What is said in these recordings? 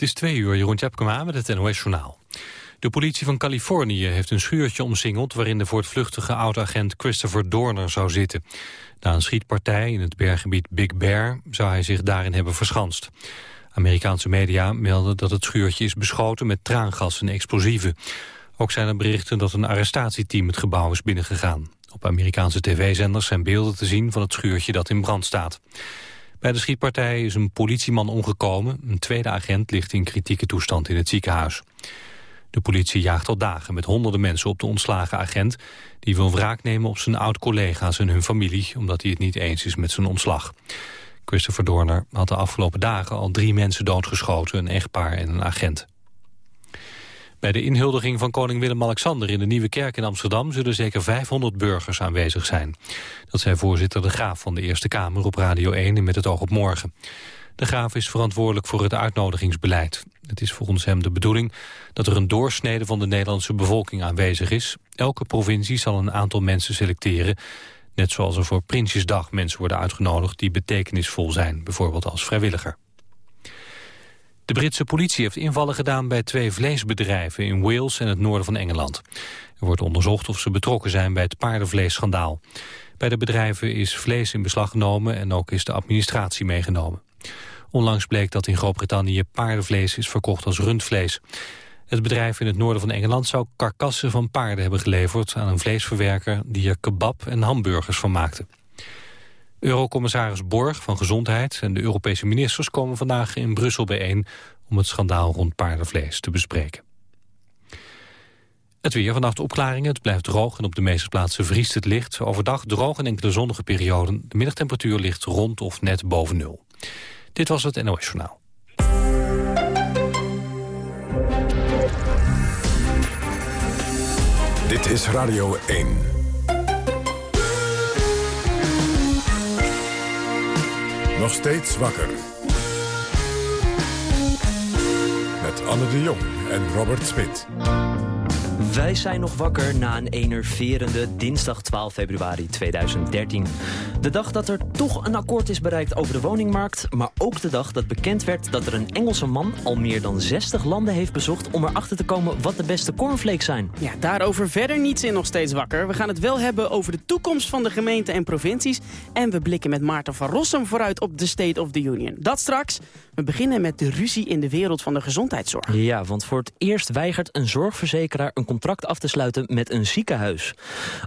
Het is twee uur, Jeroen Tjepkema met het NOS-journaal. De politie van Californië heeft een schuurtje omsingeld... waarin de voortvluchtige oud-agent Christopher Dorner zou zitten. Na een schietpartij in het berggebied Big Bear... zou hij zich daarin hebben verschanst. Amerikaanse media melden dat het schuurtje is beschoten... met traangas en explosieven. Ook zijn er berichten dat een arrestatieteam het gebouw is binnengegaan. Op Amerikaanse tv-zenders zijn beelden te zien van het schuurtje dat in brand staat. Bij de schietpartij is een politieman omgekomen. Een tweede agent ligt in kritieke toestand in het ziekenhuis. De politie jaagt al dagen met honderden mensen op de ontslagen agent... die wil wraak nemen op zijn oud-collega's en hun familie... omdat hij het niet eens is met zijn ontslag. Christopher Dorner had de afgelopen dagen al drie mensen doodgeschoten... een echtpaar en een agent. Bij de inhuldiging van koning Willem-Alexander in de Nieuwe Kerk in Amsterdam zullen zeker 500 burgers aanwezig zijn. Dat zei voorzitter De Graaf van de Eerste Kamer op Radio 1 en met het oog op morgen. De Graaf is verantwoordelijk voor het uitnodigingsbeleid. Het is volgens hem de bedoeling dat er een doorsnede van de Nederlandse bevolking aanwezig is. Elke provincie zal een aantal mensen selecteren. Net zoals er voor Prinsjesdag mensen worden uitgenodigd die betekenisvol zijn, bijvoorbeeld als vrijwilliger. De Britse politie heeft invallen gedaan bij twee vleesbedrijven in Wales en het noorden van Engeland. Er wordt onderzocht of ze betrokken zijn bij het paardenvleesschandaal. Bij de bedrijven is vlees in beslag genomen en ook is de administratie meegenomen. Onlangs bleek dat in Groot-Brittannië paardenvlees is verkocht als rundvlees. Het bedrijf in het noorden van Engeland zou karkassen van paarden hebben geleverd aan een vleesverwerker die er kebab en hamburgers van maakte. Eurocommissaris Borg van Gezondheid en de Europese ministers komen vandaag in Brussel bijeen om het schandaal rond paardenvlees te bespreken. Het weer vannacht opklaringen, het blijft droog en op de meeste plaatsen vriest het licht. Overdag droog en enkele zonnige perioden. De middagtemperatuur ligt rond of net boven nul. Dit was het NOS Journaal. Dit is Radio 1. Nog steeds wakker. Met Anne de Jong en Robert Smit. Wij zijn nog wakker na een enerverende dinsdag 12 februari 2013. De dag dat er toch een akkoord is bereikt over de woningmarkt... maar ook de dag dat bekend werd dat er een Engelse man... al meer dan 60 landen heeft bezocht om erachter te komen wat de beste cornflakes zijn. Ja, daarover verder niets in nog steeds wakker. We gaan het wel hebben over de toekomst van de gemeenten en provincies... en we blikken met Maarten van Rossum vooruit op de State of the Union. Dat straks. We beginnen met de ruzie in de wereld van de gezondheidszorg. Ja, want voor het eerst weigert een zorgverzekeraar een contract af te sluiten met een ziekenhuis.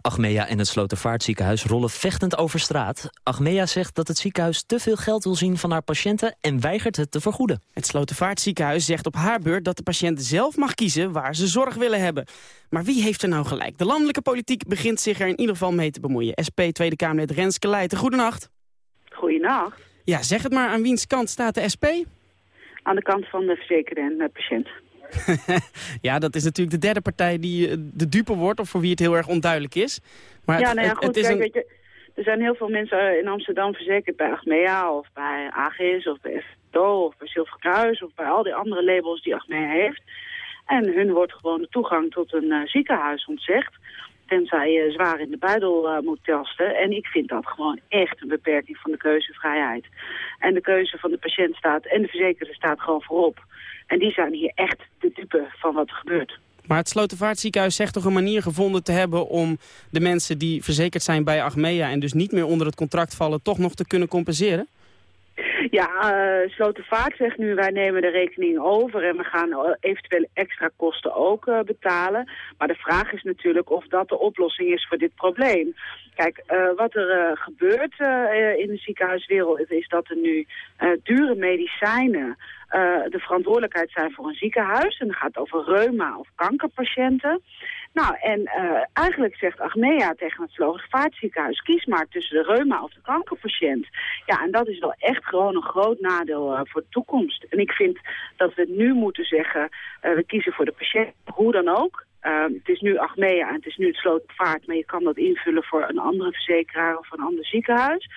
Achmea en het Slotervaartziekenhuis rollen vechtend over straat. Achmea zegt dat het ziekenhuis te veel geld wil zien van haar patiënten en weigert het te vergoeden. Het Slotervaartziekenhuis zegt op haar beurt dat de patiënt zelf mag kiezen waar ze zorg willen hebben. Maar wie heeft er nou gelijk? De landelijke politiek begint zich er in ieder geval mee te bemoeien. SP Tweede Kamerlid Renske Leijten, goedenacht. Goedenacht. Ja, zeg het maar, aan wiens kant staat de SP? Aan de kant van de verzekerde en de patiënt. ja, dat is natuurlijk de derde partij die eh, de dupe wordt... of voor wie het heel erg onduidelijk is. Maar ja, nou ja, goed, kijk, weet je, er zijn heel veel mensen eh, in Amsterdam verzekerd bij Achmea... of bij AGIS of bij FTO of bij Zilverkruis... of bij al die andere labels die Achmea heeft. En hun wordt gewoon de toegang tot een uh, ziekenhuis ontzegd tenzij je zwaar in de buidel uh, moet tasten. En ik vind dat gewoon echt een beperking van de keuzevrijheid. En de keuze van de patiënt staat en de verzekerde staat gewoon voorop. En die zijn hier echt de dupe van wat er gebeurt. Maar het Slotervaartziekenhuis zegt toch een manier gevonden te hebben... om de mensen die verzekerd zijn bij Achmea... en dus niet meer onder het contract vallen... toch nog te kunnen compenseren? Ja, uh, Slotervaart zegt nu wij nemen de rekening over en we gaan uh, eventuele extra kosten ook uh, betalen. Maar de vraag is natuurlijk of dat de oplossing is voor dit probleem. Kijk, wat er gebeurt in de ziekenhuiswereld is dat er nu dure medicijnen de verantwoordelijkheid zijn voor een ziekenhuis. En dan gaat over reuma of kankerpatiënten. Nou, en uh, eigenlijk zegt Agmea tegen het Slogenvaartziekenhuis... kies maar tussen de reuma of de kankerpatiënt. Ja, en dat is wel echt gewoon een groot nadeel uh, voor de toekomst. En ik vind dat we nu moeten zeggen... We kiezen voor de patiënt, hoe dan ook. het is nu Achmea en het is nu het Slotenvaart... maar je kan dat invullen voor een andere verzekeraar of een ander ziekenhuis.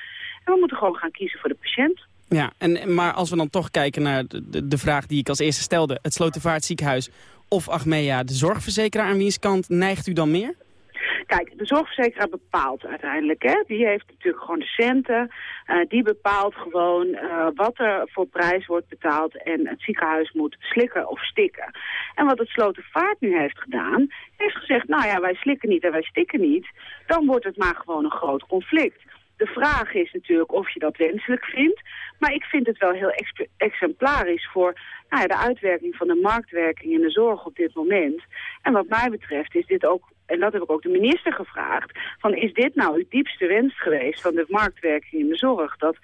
En we moeten gewoon gaan kiezen voor de patiënt. Ja, en, maar als we dan toch kijken naar de, de vraag die ik als eerste stelde... het Slotenvaartziekenhuis of Achmea de zorgverzekeraar? Aan wiens kant neigt u dan meer? Kijk, de zorgverzekeraar bepaalt uiteindelijk. Hè? Die heeft natuurlijk gewoon de centen. Uh, die bepaalt gewoon uh, wat er voor prijs wordt betaald. En het ziekenhuis moet slikken of stikken. En wat het Slotervaart nu heeft gedaan... heeft gezegd, nou ja, wij slikken niet en wij stikken niet. Dan wordt het maar gewoon een groot conflict. De vraag is natuurlijk of je dat wenselijk vindt. Maar ik vind het wel heel exemplarisch voor nou ja, de uitwerking van de marktwerking in de zorg op dit moment. En wat mij betreft is dit ook, en dat heb ik ook de minister gevraagd, van is dit nou uw diepste wens geweest van de marktwerking in de zorg? Dat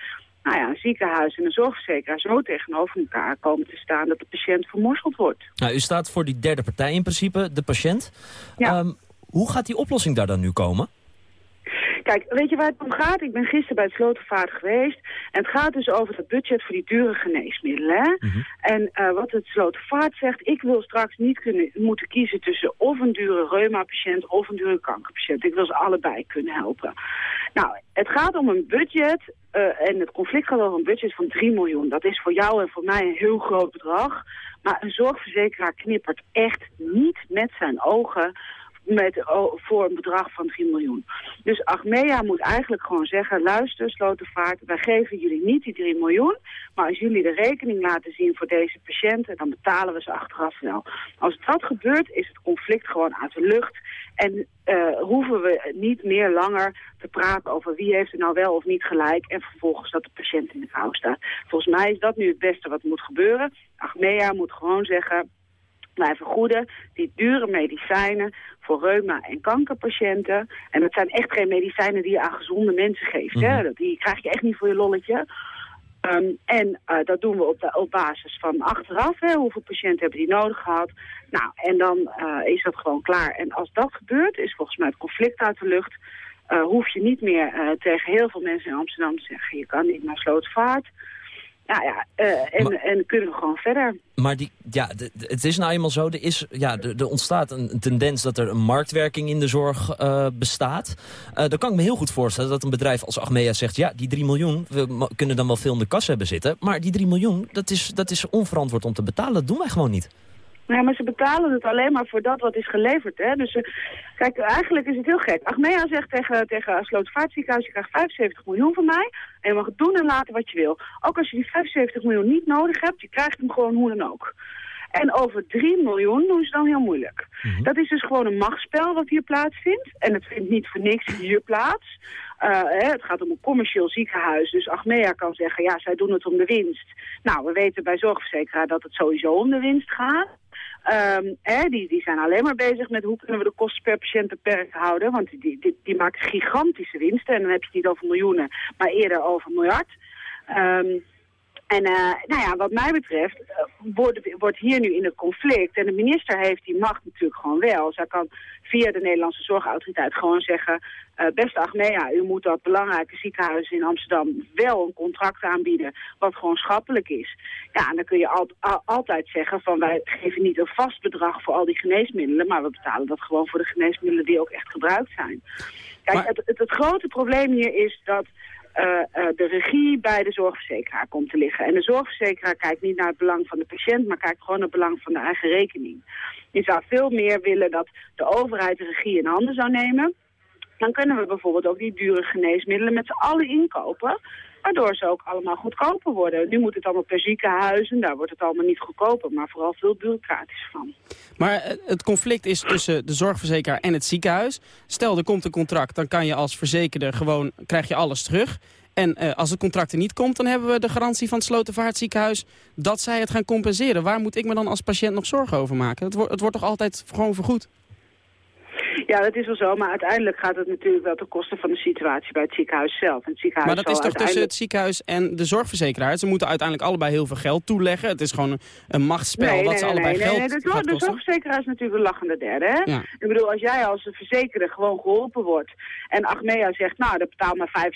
nou ja, een ziekenhuis en een zorgverzekeraar zo tegenover elkaar komen te staan dat de patiënt vermorzeld wordt. Nou, u staat voor die derde partij in principe, de patiënt. Ja. Um, hoe gaat die oplossing daar dan nu komen? Kijk, weet je waar het om gaat? Ik ben gisteren bij het Slotenvaart geweest. En het gaat dus over het budget voor die dure geneesmiddelen. Mhm. En uh, wat het Slotenvaart zegt, ik wil straks niet kunnen, moeten kiezen tussen of een dure reuma-patiënt of een dure kankerpatiënt. Ik wil ze allebei kunnen helpen. Nou, het gaat om een budget uh, en het conflict gaat over een budget van 3 miljoen. Dat is voor jou en voor mij een heel groot bedrag. Maar een zorgverzekeraar knippert echt niet met zijn ogen met, oh, voor een bedrag van 3 miljoen. Dus Achmea moet eigenlijk gewoon zeggen, luister Slotenvaart, wij geven jullie niet die 3 miljoen, maar als jullie de rekening laten zien voor deze patiënten, dan betalen we ze achteraf wel. Als dat gebeurt, is het conflict gewoon uit de lucht en uh, hoeven we niet meer langer te praten over wie heeft er nou wel of niet gelijk en vervolgens dat de patiënt in de kou staat. Volgens mij is dat nu het beste wat moet gebeuren. Achmea moet gewoon zeggen, wij vergoeden die dure medicijnen voor reuma- en kankerpatiënten. En dat zijn echt geen medicijnen die je aan gezonde mensen geeft. hè? Mhm. Die krijg je echt niet voor je lolletje. Um, en uh, dat doen we op, de, op basis van achteraf. Hè, hoeveel patiënten hebben die nodig gehad? Nou, en dan uh, is dat gewoon klaar. En als dat gebeurt, is volgens mij het conflict uit de lucht. Uh, hoef je niet meer tegen heel veel mensen in Amsterdam te zeggen... je kan niet naar Slootvaart. Nou ja, uh, en, en kunnen we gewoon verder. Maar die, ja, het is nou eenmaal zo, er, is, ja, er, ontstaat een tendens dat er een marktwerking in de zorg uh, bestaat. Uh, dan kan ik me heel goed voorstellen dat een bedrijf als Achmea zegt... ja, die 3 miljoen, we kunnen dan wel veel in de kas hebben zitten... maar die 3 miljoen, dat is, dat is onverantwoord om te betalen. Dat doen wij gewoon niet. Ja, maar ze betalen het alleen maar voor dat wat is geleverd. Hè? Dus uh, kijk, eigenlijk is het heel gek. Achmea zegt tegen, tegen Slootvaartziekenhuis, je krijgt 75 miljoen van mij. En je mag doen en laten wat je wil. Ook als je die 75 miljoen niet nodig hebt, je krijgt hem gewoon hoe dan ook. En over 3 miljoen doen ze dan heel moeilijk. Mhm. Dat is dus gewoon een machtsspel wat hier plaatsvindt. En het vindt niet voor niks hier plaats. Uh, hè, het gaat om een commercieel ziekenhuis. Dus Achmea kan zeggen, ja, zij doen het om de winst. Nou, we weten bij zorgverzekeraar dat het sowieso om de winst gaat. Hè, die, die zijn alleen maar bezig met hoe kunnen we de kosten per patiënt beperkt houden. Want die, die, die maken gigantische winsten. En dan heb je het niet over miljoenen, maar eerder over miljard. Um, en uh, nou ja, wat mij betreft uh, wordt, wordt hier nu in het conflict. En de minister heeft die macht natuurlijk gewoon wel. Zij kan via de Nederlandse Zorgautoriteit gewoon zeggen... Uh, beste Achmea, u moet dat belangrijke ziekenhuis in Amsterdam wel een contract aanbieden... wat gewoon schappelijk is. Ja, en dan kun je al, al, altijd zeggen van wij geven niet een vast bedrag voor al die geneesmiddelen... maar we betalen dat gewoon voor de geneesmiddelen die ook echt gebruikt zijn. Kijk, het, het, het grote probleem hier is dat de regie bij de zorgverzekeraar komt te liggen. En de zorgverzekeraar kijkt niet naar het belang van de patiënt, maar kijkt gewoon naar het belang van de eigen rekening. Je zou veel meer willen dat de overheid de regie in handen zou nemen. Dan kunnen we bijvoorbeeld ook die dure geneesmiddelen met z'n allen inkopen. Waardoor ze ook allemaal goedkoper worden. Nu moet het allemaal per ziekenhuis en daar wordt het allemaal niet goedkoper, maar vooral veel bureaucratisch van. Maar eh, het conflict is tussen de zorgverzekeraar en het ziekenhuis. Stel, er komt een contract, dan kan je als verzekerde gewoon, krijg je alles terug. En uh, als het contract er niet komt, dan hebben we de garantie van het Slotenvaartziekenhuis dat zij het gaan compenseren. Waar moet ik me dan als patiënt nog zorgen over maken? Het, wordt, het wordt toch altijd gewoon vergoed? Ja, dat is wel zo, maar uiteindelijk gaat het natuurlijk wel ten koste van de situatie bij het ziekenhuis zelf. het ziekenhuis maar dat is toch tussen het ziekenhuis en de zorgverzekeraar? Ze moeten uiteindelijk allebei heel veel geld toeleggen. Het is gewoon een, machtsspel nee, dat ze allebei nee, geld nee, de, de zorgverzekeraar is natuurlijk een lachende derde. Hè? Ik bedoel, als jij als verzekerde gewoon geholpen wordt en Achmea zegt, nou, dan betaal maar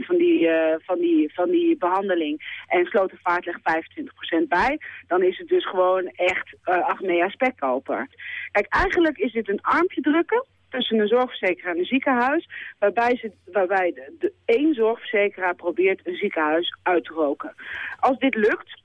75% van die, uh, van, die, van die behandeling en Slotenvaart legt 25% bij, dan is het dus gewoon echt uh, Achmea spekkoper. Kijk, eigenlijk is dit een armpje tussen een zorgverzekeraar en een ziekenhuis, waarbij, ze, waarbij de, één zorgverzekeraar probeert een ziekenhuis uit te roken. Als dit lukt,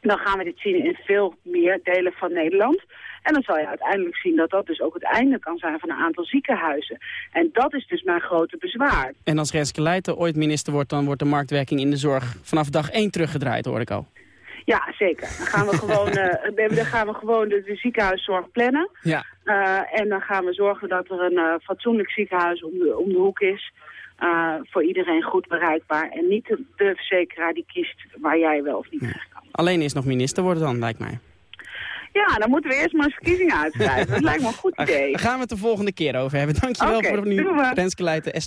dan gaan we dit zien in veel meer delen van Nederland. En dan zal je uiteindelijk zien dat dat dus ook het einde kan zijn van een aantal ziekenhuizen. En dat is dus mijn grote bezwaar. En als Renske Leijten ooit minister wordt, dan wordt de marktwerking in de zorg vanaf dag 1 teruggedraaid, hoor ik al. Ja, zeker. Dan gaan we gewoon, uh, dan gaan we gewoon de, de ziekenhuiszorg plannen. Ja. Uh, en dan gaan we zorgen dat er een uh, fatsoenlijk ziekenhuis om de, om de hoek is. voor iedereen goed bereikbaar. En niet de, de, verzekeraar die kiest waar jij wel of niet terecht kan. Alleen eerst nog minister worden dan, lijkt mij. Ja, dan moeten we eerst maar eens verkiezingen uitschrijven. dat lijkt me een goed idee. Daar gaan we het de volgende keer over hebben. Dankjewel okay, voor nu. Renske Leijten,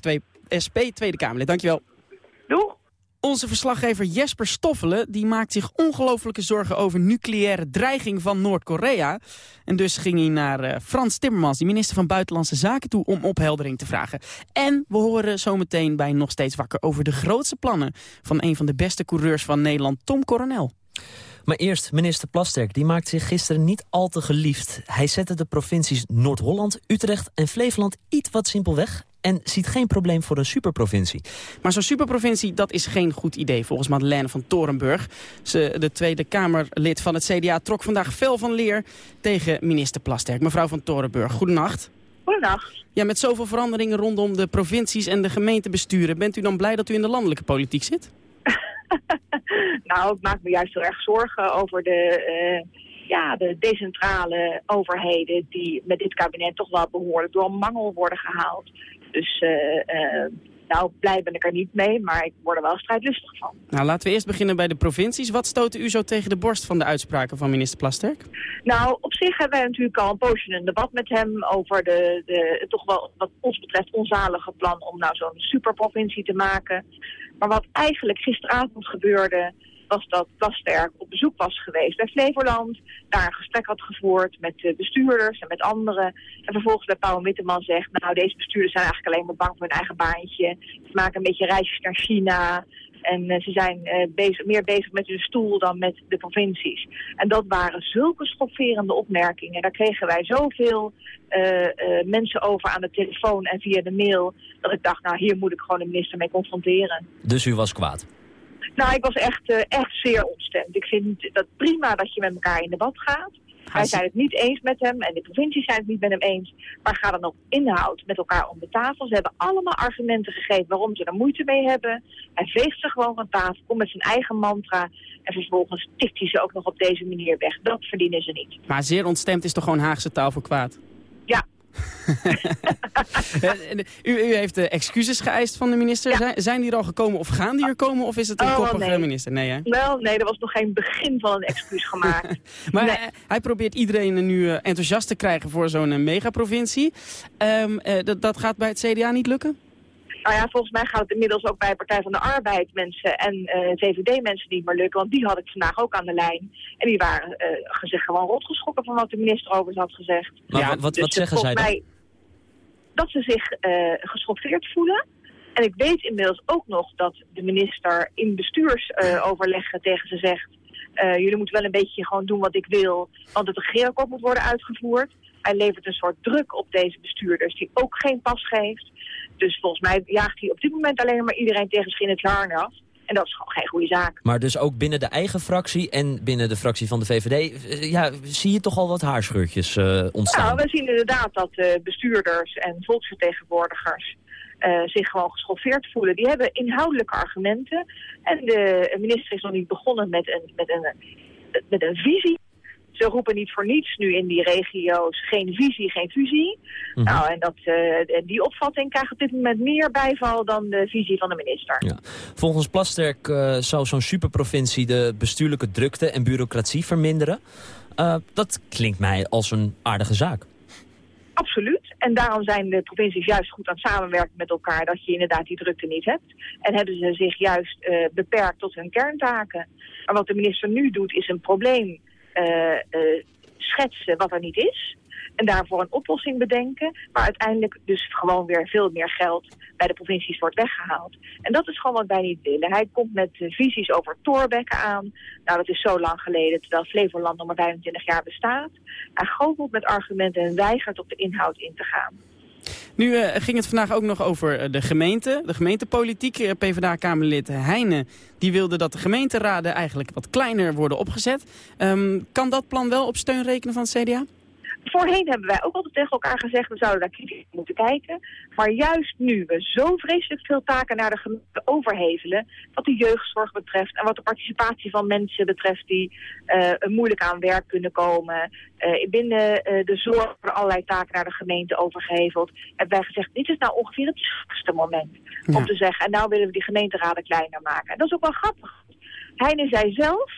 SP Tweede Kamerlid. Dankjewel. Doeg. Onze verslaggever Jesper Stoffelen die maakt zich ongelofelijke zorgen over nucleaire dreiging van Noord-Korea. En dus ging hij naar uh, Frans Timmermans, de minister van Buitenlandse Zaken, toe om opheldering te vragen. En we horen zometeen bij Nog Steeds Wakker over de grootste plannen van een van de beste coureurs van Nederland, Tom Coronel. Maar eerst minister Plasterk, die maakt zich gisteren niet al te geliefd. Hij zette de provincies Noord-Holland, Utrecht en Flevoland iets wat simpel weg en ziet geen probleem voor een superprovincie. Maar zo'n superprovincie, dat is geen goed idee volgens Madeleine van Torenburg. Ze, de Tweede Kamerlid van het CDA trok vandaag fel van leer tegen minister Plasterk. Mevrouw van Torenburg, goedenacht. Goedendag. Ja, met zoveel veranderingen rondom de provincies en de gemeentebesturen... bent u dan blij dat u in de landelijke politiek zit? nou, ik maak me juist heel erg zorgen over de, uh, ja, de decentrale overheden die met dit kabinet toch wel behoorlijk door een mangel worden gehaald. Dus uh, uh, nou, blij ben ik er niet mee, maar ik word er wel strijdlustig van. Nou, laten we eerst beginnen bij de provincies. Wat stoten u zo tegen de borst van de uitspraken van minister Plasterk? Nou, op zich hebben wij natuurlijk al een poosje een debat met hem over de, de toch wel wat ons betreft onzalige plan om nou zo'n superprovincie te maken. Maar wat eigenlijk gisteravond gebeurde, was dat Plasterk op bezoek was geweest bij Flevoland. Daar een gesprek had gevoerd met de bestuurders en met anderen. En vervolgens bij Paul Witteman zegt, nou deze bestuurders zijn eigenlijk alleen maar bang voor hun eigen baantje. Ze maken een beetje reisjes naar China. En uh, ze zijn uh, bezig, meer bezig met hun stoel dan met de provincies. En dat waren zulke schokkerende opmerkingen. Daar kregen wij zoveel uh, mensen over aan de telefoon en via de mail... dat ik dacht, nou hier moet ik gewoon de minister mee confronteren. Dus u was kwaad? Nou, ik was echt, echt zeer ontstemd. Ik vind dat prima dat je met elkaar in debat gaat. Wij zijn het niet eens met hem en de provincies zijn het niet met hem eens. Maar ga dan op inhoud met elkaar om de tafel. Ze hebben allemaal argumenten gegeven waarom ze er moeite mee hebben. Hij veegt ze gewoon van tafel, komt met zijn eigen mantra. En vervolgens tikt hij ze ook nog op deze manier weg. Dat verdienen ze niet. Maar zeer ontstemd is toch gewoon Haagse taal voor kwaad? U, u, heeft de excuses geëist van de minister. Ja. Zijn, zijn die er al gekomen of gaan die er komen? Of is het een Oh, koppige nee. minister? Nee, hè? Wel, nee, er was nog geen begin van een excuus gemaakt. Maar Nee. eh, hij probeert iedereen nu eh, enthousiast te krijgen voor zo'n eh, megaprovincie. Eh, dat, dat gaat bij het CDA niet lukken? Nou ja, volgens mij gaat het inmiddels ook bij Partij van de Arbeid mensen en eh VVD mensen niet meer lukken. Want die had ik vandaag ook aan de lijn. En die waren eh, gezegd gewoon rotgeschrokken van wat de minister over ze had gezegd. Maar Ja, wat, wat, Dus wat zeggen zij dan? mij dat ze zich eh geschoffeerd voelen. En ik weet inmiddels ook nog dat de minister in bestuursoverleggen tegen ze zegt... jullie moeten wel een beetje gewoon doen wat ik wil, want het regeerakkoord moet worden uitgevoerd. Hij levert een soort druk op deze bestuurders die ook geen pas geeft. Dus volgens mij jaagt hij op dit moment alleen maar iedereen tegen schijn het harnas. En dat is gewoon geen goede zaak. Maar dus ook binnen de eigen fractie en binnen de fractie van de VVD... eh, ja, zie je toch al wat haarscheurtjes eh, ontstaan? Nou, we zien inderdaad dat eh, bestuurders en volksvertegenwoordigers zich gewoon geschoffeerd voelen. Die hebben inhoudelijke argumenten. En de minister is nog niet begonnen met een, met een, met een visie. Ze roepen niet voor niets nu in die regio's geen visie, geen fusie. Mhm. Nou, en dat, eh, die opvatting krijgt op dit moment meer bijval dan de visie van de minister. Ja. Volgens Plasterk eh, zou zo'n superprovincie de bestuurlijke drukte en bureaucratie verminderen. Eh, dat klinkt mij als een aardige zaak. Absoluut. En daarom zijn de provincies juist goed aan het samenwerken met elkaar... dat je inderdaad die drukte niet hebt. En hebben ze zich juist beperkt tot hun kerntaken. Maar wat de minister nu doet is een probleem schetsen wat er niet is... En daarvoor een oplossing bedenken, maar uiteindelijk dus gewoon weer veel meer geld bij de provincies wordt weggehaald. En dat is gewoon wat wij niet willen. Hij komt met eh, visies over Thorbecke aan. Nou, dat is zo lang geleden, terwijl Flevoland nog maar 25 jaar bestaat. Hij goochelt met argumenten en weigert op de inhoud in te gaan. Nu ging het vandaag ook nog over de gemeente, de gemeentepolitiek. PvdA-kamerlid Heijnen die wilde dat de gemeenteraden eigenlijk wat kleiner worden opgezet. Ehm, kan dat plan wel op steun rekenen van het CDA? Voorheen hebben wij ook altijd tegen elkaar gezegd, we zouden daar kritisch moeten kijken. Maar juist nu we zo vreselijk veel taken naar de gemeente overhevelen, wat de jeugdzorg betreft en wat de participatie van mensen betreft die uh, moeilijk aan werk kunnen komen. Uh, binnen uh, de zorg worden allerlei taken naar de gemeente overgeheveld. Hebben wij gezegd, dit is nou ongeveer het slechtste moment ja. om te zeggen, en nou willen we die gemeenteraden kleiner maken. En dat is ook wel grappig. Heine zei zelf,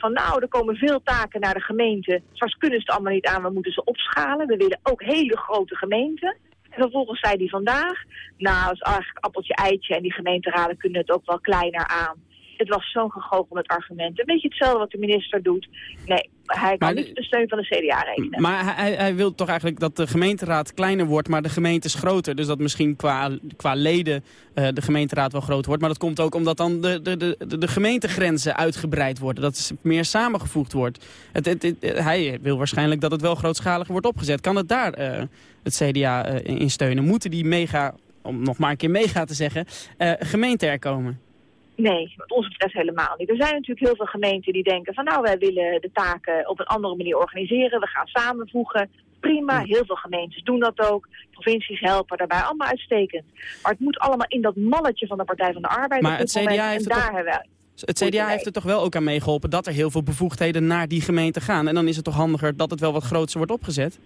van nou, er komen veel taken naar de gemeente. Straks kunnen ze het allemaal niet aan, we moeten ze opschalen. We willen ook hele grote gemeenten. En vervolgens zei hij vandaag, nou, dat is eigenlijk appeltje eitje en die gemeenteraden kunnen het ook wel kleiner aan het was zo'n gegoocheld argument. Een beetje hetzelfde wat de minister doet. Nee, hij kan niet de steun van de CDA rekenen. Maar hij, hij wil toch eigenlijk dat de gemeenteraad kleiner wordt, maar de gemeentes groter. Dus dat misschien qua, qua leden uh, de gemeenteraad wel groter wordt. Maar dat komt ook omdat dan de, de, de, de gemeentegrenzen uitgebreid worden. Dat het meer samengevoegd wordt. Het, het, hij wil waarschijnlijk dat het wel grootschalig wordt opgezet. Kan het daar uh, het CDA uh, eh, in steunen? Moeten die mega, om nog maar een keer mega te zeggen, gemeente er komen? Nee, wat ons betreft helemaal niet. Er zijn natuurlijk heel veel gemeenten die denken van nou, wij willen de taken op een andere manier organiseren. We gaan samenvoegen. Prima, heel veel gemeentes doen dat ook. Provincies helpen daarbij allemaal uitstekend. Maar het moet allemaal in dat malletje van de Partij van de Arbeid. Maar het CDA heeft het daar toch... Het CDA heeft er toch wel ook aan meegeholpen dat er heel veel bevoegdheden naar die gemeente gaan. En dan is het toch handiger dat het wel wat groter wordt opgezet?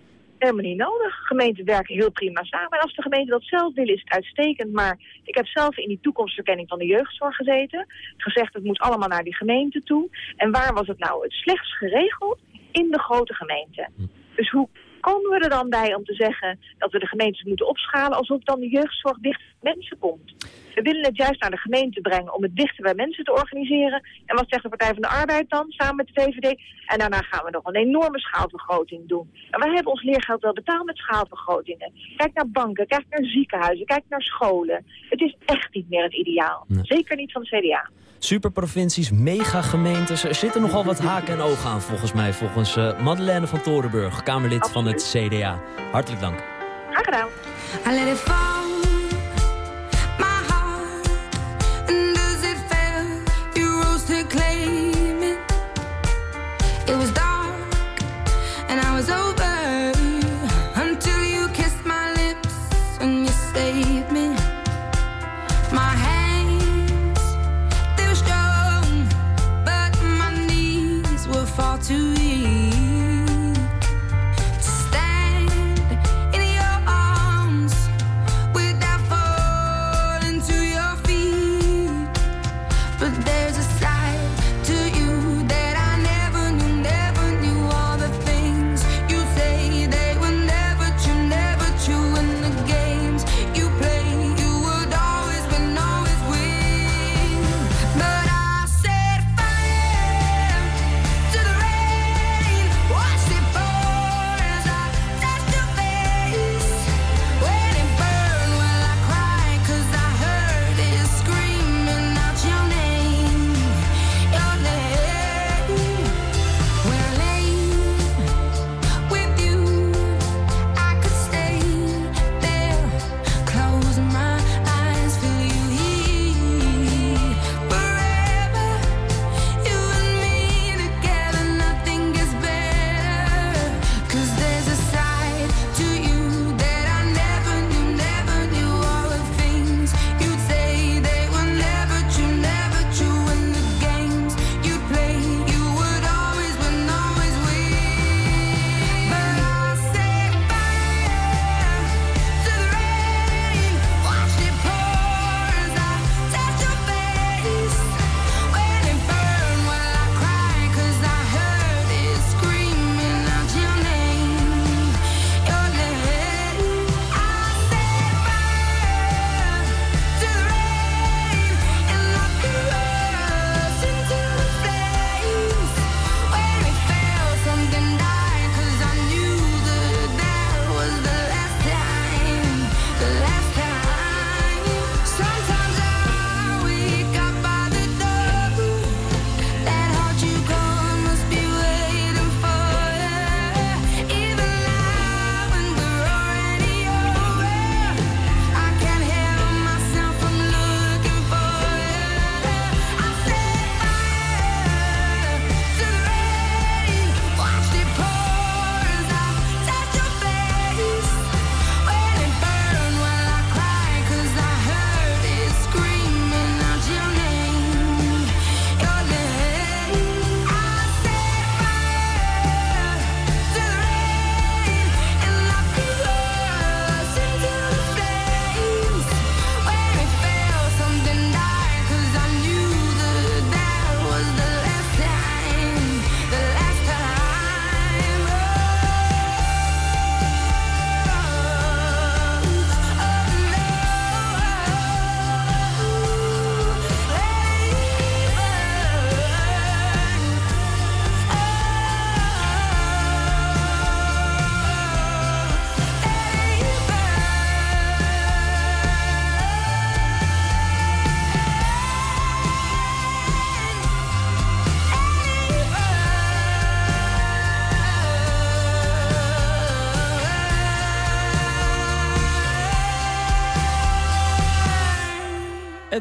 Helemaal niet nodig. Gemeenten werken heel prima samen. En als de gemeente dat zelf wil, is het uitstekend. Maar ik heb zelf in die toekomstverkenning van de jeugdzorg gezeten. Gezegd, het moet allemaal naar die gemeente toe. En waar was het nou het slechtst geregeld? In de grote gemeente. Dus hoe komen we er dan bij om te zeggen dat we de gemeentes moeten opschalen... alsof dan de jeugdzorg dicht mensen komt? We willen het juist naar de gemeente brengen om het dichter bij mensen te organiseren. En wat zegt de Partij van de Arbeid dan, samen met de VVD? En daarna gaan we nog een enorme schaalvergroting doen. En wij hebben ons leergeld wel betaald met schaalvergrotingen. Kijk naar banken, kijk naar ziekenhuizen, kijk naar scholen. Het is echt niet meer het ideaal. Zeker niet van de CDA. Superprovincies, megagemeentes. Er zitten nogal wat haken en ogen aan volgens mij. Volgens uh, Madeleine van Torenburg, Kamerlid van het CDA. Hartelijk dank. Graag gedaan.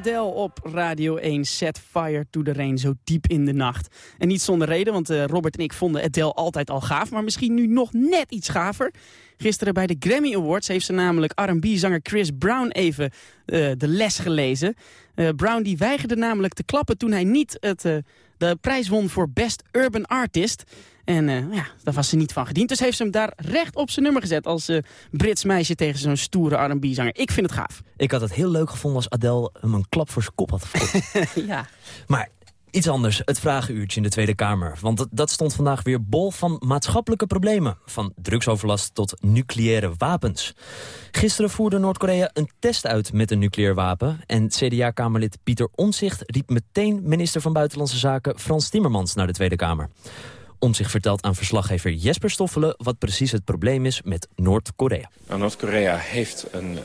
Adele op Radio 1 Set Fire to the Rain zo diep in de nacht. En niet zonder reden, want uh, Robert en ik vonden Adele altijd al gaaf... maar misschien nu nog net iets gaver. Gisteren bij de Grammy Awards heeft ze namelijk R&B-zanger Chris Brown even uh, de les gelezen. Uh, Brown die weigerde namelijk te klappen toen hij niet het, de prijs won voor Best Urban Artist... En uh, ja, daar was ze niet van gediend. Dus heeft ze hem daar recht op zijn nummer gezet... als uh, Brits meisje tegen zo'n stoere R&B-zanger. Ik vind het gaaf. Ik had het heel leuk gevonden als Adele hem een klap voor zijn kop had gegeven. ja. Maar Iets anders, het vragenuurtje in de Tweede Kamer. Want dat stond vandaag weer bol van maatschappelijke problemen. Van drugsoverlast tot nucleaire wapens. Gisteren voerde Noord-Korea een test uit met een nucleair wapen. En CDA-kamerlid Pieter Onzicht riep meteen minister van Buitenlandse Zaken Frans Timmermans naar de Tweede Kamer om zich vertelt aan verslaggever Jesper Stoffelen... wat precies het probleem is met Noord-Korea. Nou, Noord-Korea heeft een uh,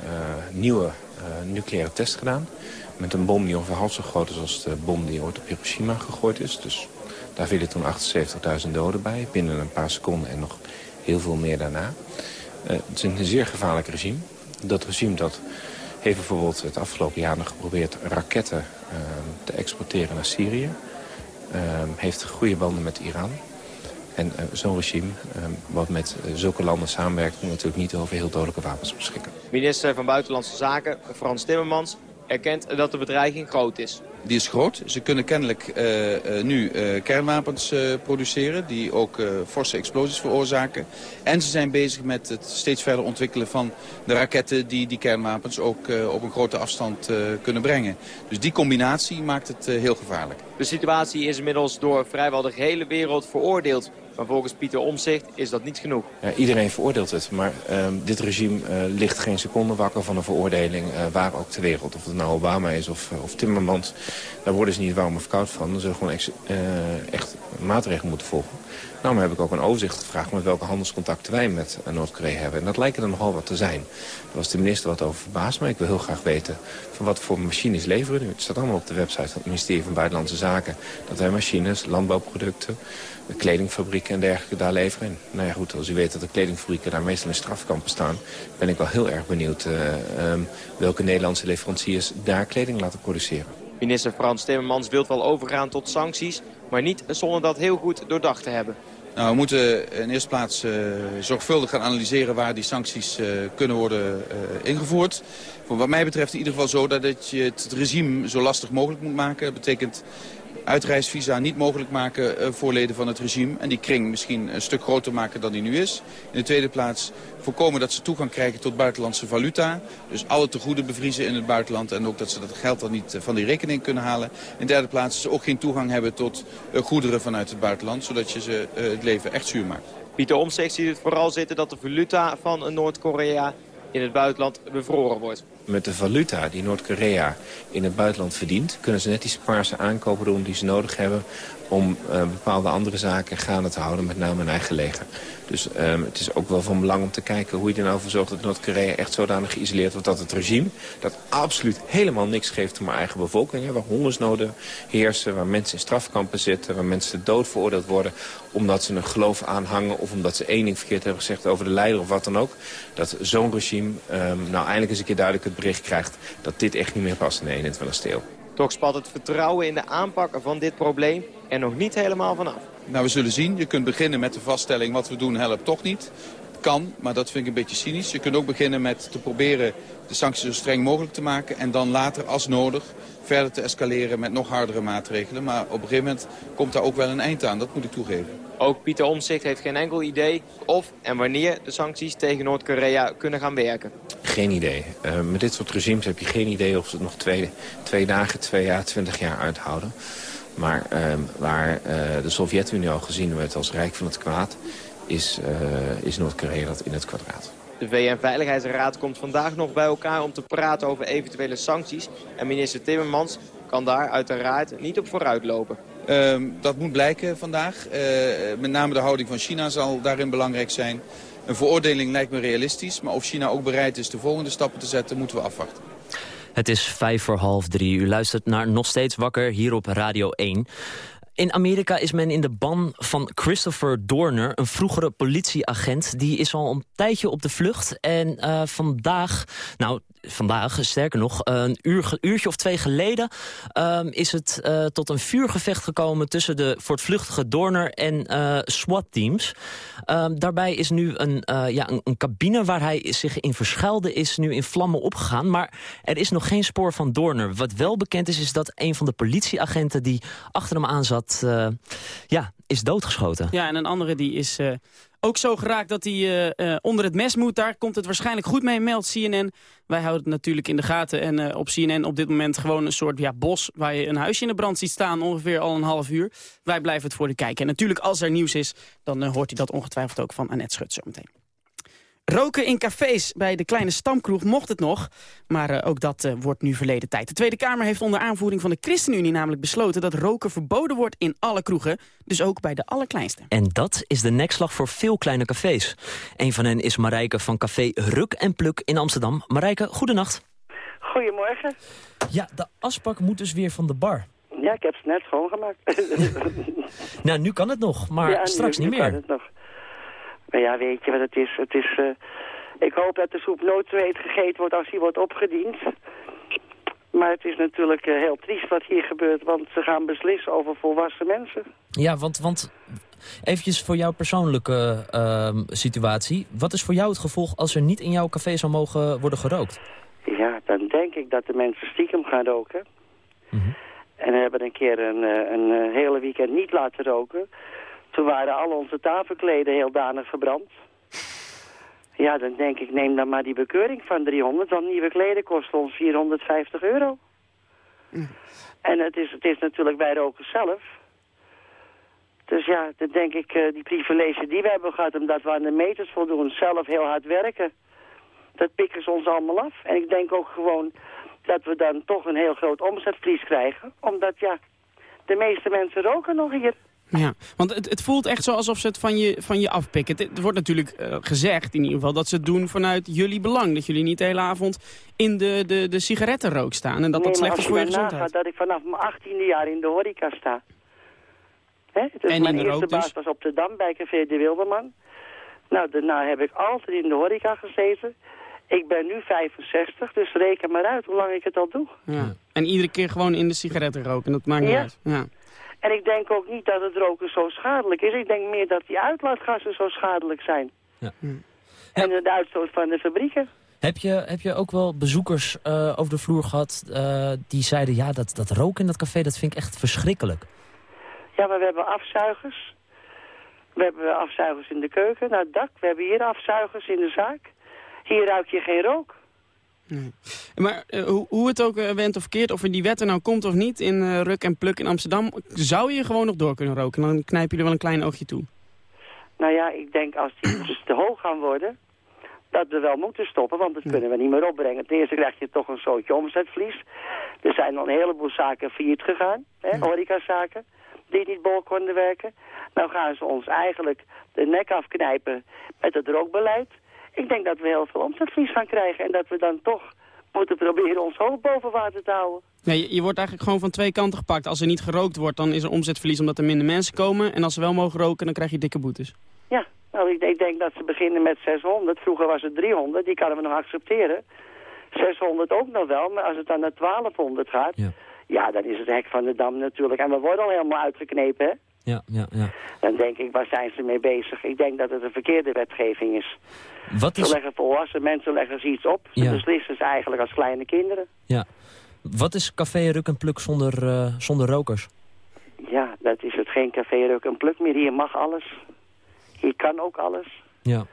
nieuwe uh, nucleaire test gedaan... met een bom die ongeveer half zo groot is als de bom die ooit op Hiroshima gegooid is. Dus daar vielen toen 78.000 doden bij, binnen een paar seconden en nog heel veel meer daarna. Uh, het is een zeer gevaarlijk regime. Dat regime dat heeft bijvoorbeeld het afgelopen jaar nog geprobeerd raketten te exporteren naar Syrië. heeft goede banden met Iran. En uh, zo'n regime, uh, wat met uh, zulke landen samenwerkt... moet natuurlijk niet over heel dodelijke wapens beschikken. Minister van Buitenlandse Zaken, Frans Timmermans, erkent dat de bedreiging groot is. Die is groot. Ze kunnen kennelijk nu kernwapens produceren... die ook forse explosies veroorzaken. En ze zijn bezig met het steeds verder ontwikkelen van de raketten... die die kernwapens ook op een grote afstand kunnen brengen. Dus die combinatie maakt het heel gevaarlijk. De situatie is inmiddels door vrijwel de hele wereld veroordeeld. Maar volgens Pieter Omzicht is dat niet genoeg. Ja, iedereen veroordeelt het, maar uh, dit regime uh, ligt geen seconde wakker van een veroordeling uh, waar ook ter wereld. Of het nou Obama is of, of Timmermans, daar worden ze niet warm of koud van. Dan zullen gewoon echt maatregelen moeten volgen. Nou, heb ik ook een overzicht gevraagd met welke handelscontacten wij met Noord-Korea hebben. En dat lijken er nogal wat te zijn. Daar was de minister wat over verbaasd, maar ik wil heel graag weten van wat voor machines leveren nu. Het staat allemaal op de website van het ministerie van Buitenlandse Zaken. Dat wij machines, landbouwproducten, kledingfabrieken en dergelijke daar leveren. En, nou ja goed, als u weet dat de kledingfabrieken daar meestal in strafkampen staan... ben ik wel heel erg benieuwd uh, um, welke Nederlandse leveranciers daar kleding laten produceren. Minister Frans Timmermans wil wel overgaan tot sancties... maar niet zonder dat heel goed doordacht te hebben. Nou, we moeten in eerste plaats uh, zorgvuldig gaan analyseren waar die sancties uh, kunnen worden uh, ingevoerd. Voor wat mij betreft in ieder geval zo dat je het regime zo lastig mogelijk moet maken. Betekent uitreisvisa niet mogelijk maken uh, voor leden van het regime. En die kring misschien een stuk groter maken dan die nu is. In de tweede plaats voorkomen dat ze toegang krijgen tot buitenlandse valuta. Dus alle tegoeden bevriezen in het buitenland. En ook dat ze dat geld dan niet van die rekening kunnen halen. In de derde plaats ze ook geen toegang hebben tot uh, goederen vanuit het buitenland. Zodat je ze het leven echt zuur maakt. Pieter Omtzigt ziet het vooral zitten dat de valuta van Noord-Korea in het buitenland bevroren wordt. Met de valuta die Noord-Korea in het buitenland verdient... kunnen ze net die spaarse aankopen doen die ze nodig hebben... om uh, bepaalde andere zaken gaande te houden, met name hun eigen leger. Dus um, het is ook wel van belang om te kijken hoe je er nou voor zorgt... dat Noord-Korea echt zodanig geïsoleerd wordt dat het regime... dat absoluut helemaal niks geeft om haar eigen bevolking... Hè, waar hongersnoden heersen, waar mensen in strafkampen zitten... waar mensen dood veroordeeld worden omdat ze een geloof aanhangen... of omdat ze één ding verkeerd hebben gezegd over de leider of wat dan ook... dat zo'n regime um, nou eindelijk eens een keer duidelijk het bericht krijgt... dat dit echt niet meer past in de 21ste eeuw. Toch spat het vertrouwen in de aanpak van dit probleem er nog niet helemaal vanaf. Nou, we zullen zien. Je kunt beginnen met de vaststelling wat we doen helpt toch niet. Het kan, maar dat vind ik een beetje cynisch. Je kunt ook beginnen met te proberen de sancties zo streng mogelijk te maken... en dan later, als nodig, verder te escaleren met nog hardere maatregelen. Maar op een gegeven moment komt daar ook wel een eind aan, dat moet ik toegeven. Ook Pieter Omtzigt heeft geen enkel idee of en wanneer de sancties tegen Noord-Korea kunnen gaan werken. Geen idee. Uh, met dit soort regimes heb je geen idee of ze het nog twee, twee dagen, twee jaar, twintig jaar uithouden. Maar uh, waar uh, de Sovjet-Unie al gezien werd als rijk van het kwaad... is, is Noord-Korea dat in het kwadraat. De VN-veiligheidsraad komt vandaag nog bij elkaar om te praten over eventuele sancties. En minister Timmermans kan daar uiteraard niet op vooruit lopen. Uh, dat moet blijken vandaag. Uh, met name de houding van China zal daarin belangrijk zijn. Een veroordeling lijkt me realistisch, maar of China ook bereid is de volgende stappen te zetten, moeten we afwachten. Het is vijf voor half drie. U luistert naar Nog Steeds Wakker hier op Radio 1. In Amerika is men in de ban van Christopher Dorner, een vroegere politieagent. Die is al een tijdje op de vlucht. En uh, vandaag, nou, vandaag, sterker nog, een uur, uurtje of twee geleden... Ehm, is het uh, tot een vuurgevecht gekomen tussen de voortvluchtige Dorner en uh, SWAT-teams. Um, daarbij is nu een, ja, een, een, cabine waar hij zich in verschuilde... is nu in vlammen opgegaan, maar er is nog geen spoor van Dorner. Wat wel bekend is, is dat een van de politieagenten die achter hem aan zat... ja, is doodgeschoten. Ja, en een andere die is ook zo geraakt dat hij uh, uh, onder het mes moet. Daar komt het waarschijnlijk goed mee, meldt CNN. Wij houden het natuurlijk in de gaten. En uh, op CNN op dit moment gewoon een soort ja, bos... waar je een huisje in de brand ziet staan, ongeveer al een half uur. Wij blijven het voor de kijken. En natuurlijk, als er nieuws is, dan hoort hij dat ongetwijfeld ook van Annette Schut zometeen. Roken in cafés bij de kleine stamkroeg mocht het nog. Maar uh, ook dat uh, wordt nu verleden tijd. De Tweede Kamer heeft onder aanvoering van de ChristenUnie namelijk besloten... dat roken verboden wordt in alle kroegen. Dus ook bij de allerkleinste. En dat is de nekslag voor veel kleine cafés. Een van hen is Marijke van café Ruk en Pluk in Amsterdam. Marijke, goedenacht. Goedemorgen. Ja, de asbak moet dus weer van de bar. Ja, ik heb ze net schoongemaakt. nou, nu kan het nog, maar ja, straks nu, niet nu meer. Kan het nog. Maar ja, weet je wat het is? Het is uh, ik hoop dat de soep nooit zo heet gegeten wordt als die wordt opgediend. Maar het is natuurlijk uh, heel triest wat hier gebeurt, want ze gaan beslissen over volwassen mensen. Ja, want, want eventjes voor jouw persoonlijke uh, situatie. Wat is voor jou het gevolg als er niet in jouw café zou mogen worden gerookt? Ja, dan denk ik dat de mensen stiekem gaan roken. Mm -hmm. En hebben een keer een, een, een hele weekend niet laten roken. Toen waren al onze tafelkleden heel danig verbrand. Ja, dan denk ik, neem dan maar die bekeuring van 300. Want nieuwe kleden kosten ons 450 euro. Mm. En het is, het is natuurlijk bij roken zelf. Dus ja, dan denk ik, uh, die privilege die we hebben gehad... omdat we aan de meters voldoen, zelf heel hard werken... dat pikken ze ons allemaal af. En ik denk ook gewoon dat we dan toch een heel groot omzetverlies krijgen. Omdat, ja, de meeste mensen roken nog hier. Ja, want het, het, voelt echt zo alsof ze het van je, van je afpikken. Het, het wordt natuurlijk uh, gezegd in ieder geval dat ze het doen vanuit jullie belang. Dat jullie niet de hele avond in de, de, de sigarettenrook staan. En dat nee, dat slecht is voor je gezondheid. dat ik vanaf mijn 18e jaar in de horeca sta. Hè? Dus en mijn in de eerste dus? baas was op de Dam bij Café de Wilderman. Nou, daarna heb ik altijd in de horeca gezeten. Ik ben nu 65, dus reken maar uit hoe lang ik het al doe. Ja. En iedere keer gewoon in de sigaretten roken, dat maakt niet Ja. uit. Ja. En ik denk ook niet dat het roken zo schadelijk is. Ik denk meer dat die uitlaatgassen zo schadelijk zijn. Ja. En de uitstoot van de fabrieken. Heb je, heb je ook wel bezoekers uh, over de vloer gehad uh, die zeiden... ja, dat, dat roken in dat café, dat vind ik echt verschrikkelijk. Ja, maar we hebben afzuigers. We hebben afzuigers in de keuken, naar het dak. We hebben hier afzuigers in de zaak. Hier ruik je geen rook. Nee. Maar uh, hoe, hoe het ook uh, went of keert, of er die wet er nou komt of niet... in uh, Ruk en Pluk in Amsterdam, zou je gewoon nog door kunnen roken. Dan knijp je er wel een klein oogje toe. Nou ja, ik denk als die dus te hoog gaan worden... dat we wel moeten stoppen, want dat kunnen we niet meer opbrengen. Ten eerste krijg je toch een soortje omzetverlies. Er zijn al een heleboel zaken failliet gegaan, hè, ja. horecazaken... die niet bol konden werken. Nou gaan ze ons eigenlijk de nek afknijpen met het rookbeleid... Ik denk dat we heel veel omzetverlies gaan krijgen en dat we dan toch moeten proberen ons hoofd boven water te houden. Nee, je, wordt eigenlijk gewoon van twee kanten gepakt. Als er niet gerookt wordt, dan is er omzetverlies omdat er minder mensen komen. En als ze wel mogen roken, dan krijg je dikke boetes. Ja, nou, ik, ik denk dat ze beginnen met 600. Vroeger was het 300, die kunnen we nog accepteren. 600 ook nog wel, maar als het dan naar 1200 gaat... Ja. ja, dan is het hek van de dam natuurlijk. En we worden al helemaal uitgeknepen, hè? Ja, ja, ja. Dan denk ik, waar zijn ze mee bezig? Ik denk dat het een verkeerde wetgeving is. Wat is... Ze leggen volwassen mensen leggen ze iets op. Ze Ja. beslissen ze eigenlijk als kleine kinderen. Ja. Wat is Café Ruk en Pluk zonder, uh, zonder rokers? Ja, dat is het geen café Ruk en Pluk meer. Hier mag alles. Hier kan ook alles. Ja.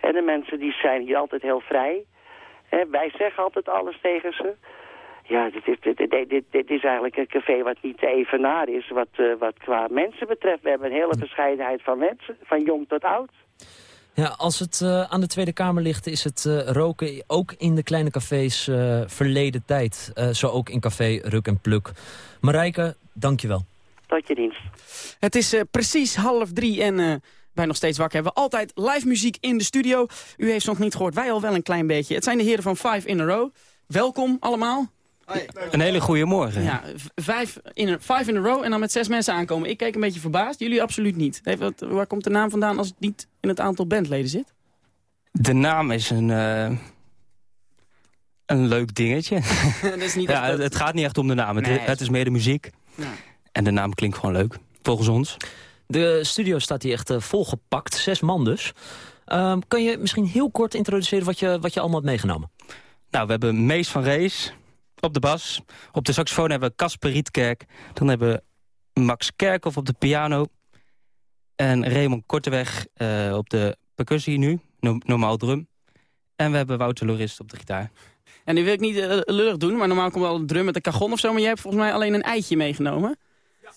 En de mensen die zijn hier altijd heel vrij. Hè, wij zeggen altijd alles tegen ze. Ja, dit is, dit, dit, is eigenlijk een café wat niet te evenaren is wat, uh, wat qua mensen betreft. We hebben een hele verscheidenheid van mensen, van jong tot oud. Ja, als het uh, aan de Tweede Kamer ligt, is het uh, roken ook in de kleine cafés uh, verleden tijd. zo ook in café Ruk en Pluk. Marijke, dank je wel. Tot je dienst. Het is precies half drie en wij nog steeds wakker hebben altijd live muziek in de studio. U heeft nog niet gehoord, wij al wel een klein beetje. Het zijn de heren van Five in a Row. Welkom allemaal. Een hele goede morgen. Ja, vijf in, a, five in a row en dan met zes mensen aankomen. Ik keek een beetje verbaasd, jullie absoluut niet. Wat, waar komt de naam vandaan als het niet in het aantal bandleden zit? De naam is een... Uh, Een leuk dingetje. dat is niet ja, echt- het, het gaat niet echt om de naam. Het, Nee. het is meer de muziek. Ja. En de naam klinkt gewoon leuk, volgens ons. De studio staat hier echt eh, volgepakt, zes man dus. Ehm, kan je misschien heel kort introduceren wat je, wat je allemaal hebt meegenomen? Nou, we hebben Mees van Rees op de bas. Op de saxofoon hebben we Casper Rietkerk. Dan hebben we Max Kerkhoff op de piano. En Raymond Korteweg eh, op de percussie nu, no- normaal drum. En we hebben Wouter Lorist op de gitaar. En nu wil ik niet eh, lullig doen, maar normaal komt wel een drum met een kagon of zo. Maar jij hebt volgens mij alleen een eitje meegenomen.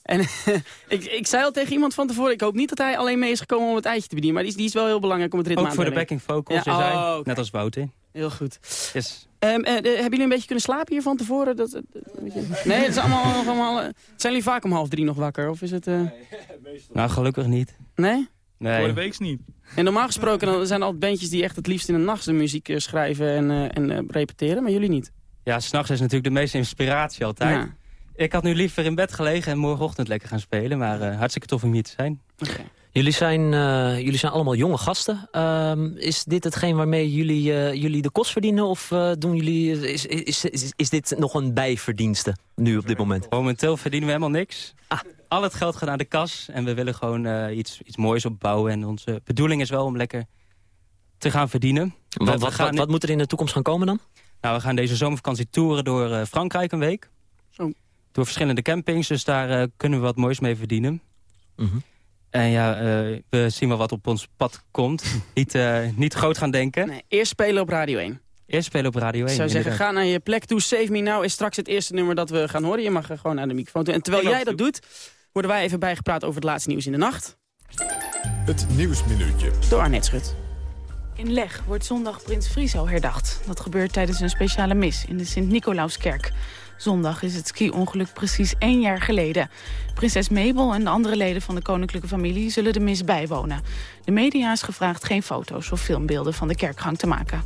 En ik, ik zei al tegen iemand van tevoren, ik hoop niet dat hij alleen mee is gekomen om het eitje te bedienen. Maar die is, die is wel heel belangrijk om het ritme Ook aan voor te de brengen. backing vocals Ja, is hij, oh, net als Wouter. Heel goed. Yes. Ehm, eh, de- hebben jullie een beetje kunnen slapen hier van tevoren? Dat, nee, het is allemaal, allemaal, eh, zijn jullie vaak om half drie nog wakker? Of is het... eh, Nou, gelukkig niet. Nee? Nee. Voor de weeks niet. En normaal gesproken dan zijn er altijd bandjes die echt het liefst in de nacht de muziek schrijven en, eh, en eh, repeteren, maar jullie niet. Ja, s'nachts is natuurlijk de meeste inspiratie altijd. Ja. Ik had nu liever in bed gelegen en morgenochtend lekker gaan spelen. Maar eh, hartstikke tof om hier te zijn. Jullie zijn, eh, jullie zijn allemaal jonge gasten. Ehm, is dit hetgeen waarmee jullie, eh, jullie de kost verdienen? Of eh, doen jullie, is, is, is, is dit nog een bijverdienste nu op dit moment? Momenteel verdienen we helemaal niks. Ah. Al het geld gaat naar de kas. En we willen gewoon eh, iets, iets moois opbouwen. En onze bedoeling is wel om lekker te gaan verdienen. We- Wat, gaan wat, wat moet er in de toekomst gaan komen dan? Nou, we gaan deze zomervakantie toeren door eh, Frankrijk een week. Zo. Door verschillende campings, dus daar eh, kunnen we wat moois mee verdienen. Mhm. En ja, eh, we zien wel wat op ons pad komt. niet, eh, niet groot gaan denken. Nee, eerst spelen op Radio 1. Eerst spelen op Radio 1. Ik zou zeggen, inderdaad. ga naar je plek toe. Save Me Now is straks het eerste nummer dat we gaan horen. Je mag gewoon naar de microfoon toe. En terwijl jij dat doet, worden wij even bijgepraat over het laatste nieuws in de nacht. Het Nieuwsminuutje. Door Arnet Schut. In Leg wordt zondag Prins Friso herdacht. Dat gebeurt tijdens een speciale mis in de Sint-Nicolauskerk. Zondag is het ski-ongeluk precies één jaar geleden. Prinses Mabel en de andere leden van de koninklijke familie zullen de mis bijwonen. De media is gevraagd geen foto's of filmbeelden van de kerkgang te maken.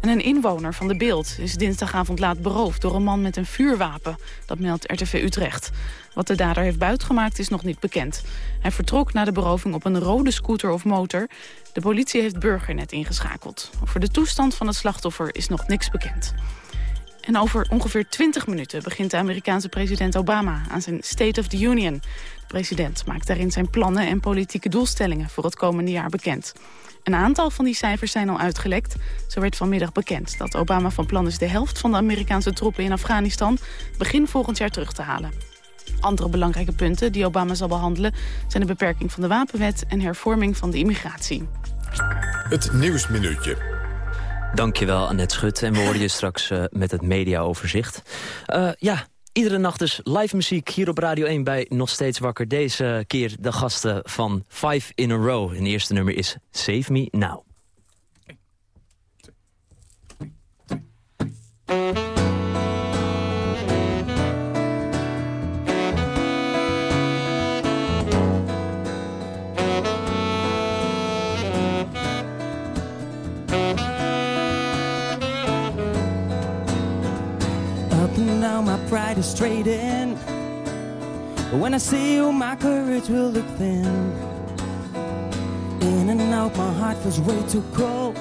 En een inwoner van de Beeld is dinsdagavond laat beroofd door een man met een vuurwapen. Dat meldt RTV Utrecht. Wat de dader heeft buitgemaakt is nog niet bekend. Hij vertrok na de beroving op een rode scooter of motor. De politie heeft Burgernet ingeschakeld. Over de toestand van het slachtoffer is nog niks bekend. En over ongeveer 20 minuten begint de Amerikaanse president Obama aan zijn State of the Union. De president maakt daarin zijn plannen en politieke doelstellingen voor het komende jaar bekend. Een aantal van die cijfers zijn al uitgelekt. Zo werd vanmiddag bekend dat Obama van plan is de helft van de Amerikaanse troepen in Afghanistan begin volgend jaar terug te halen. Andere belangrijke punten die Obama zal behandelen zijn de beperking van de wapenwet en hervorming van de immigratie. Het Nieuwsminuutje. Dankjewel Annette Schut. En we horen je straks eh, met het mediaoverzicht. Eh, ja, iedere nacht dus live muziek hier op Radio 1 bij Nog Steeds Wakker. Deze keer de gasten van Five in a Row. En het eerste nummer is Save Me Now. Down, my pride is straight in. But when I see you, my courage will look thin. In and out, my heart feels way too cold.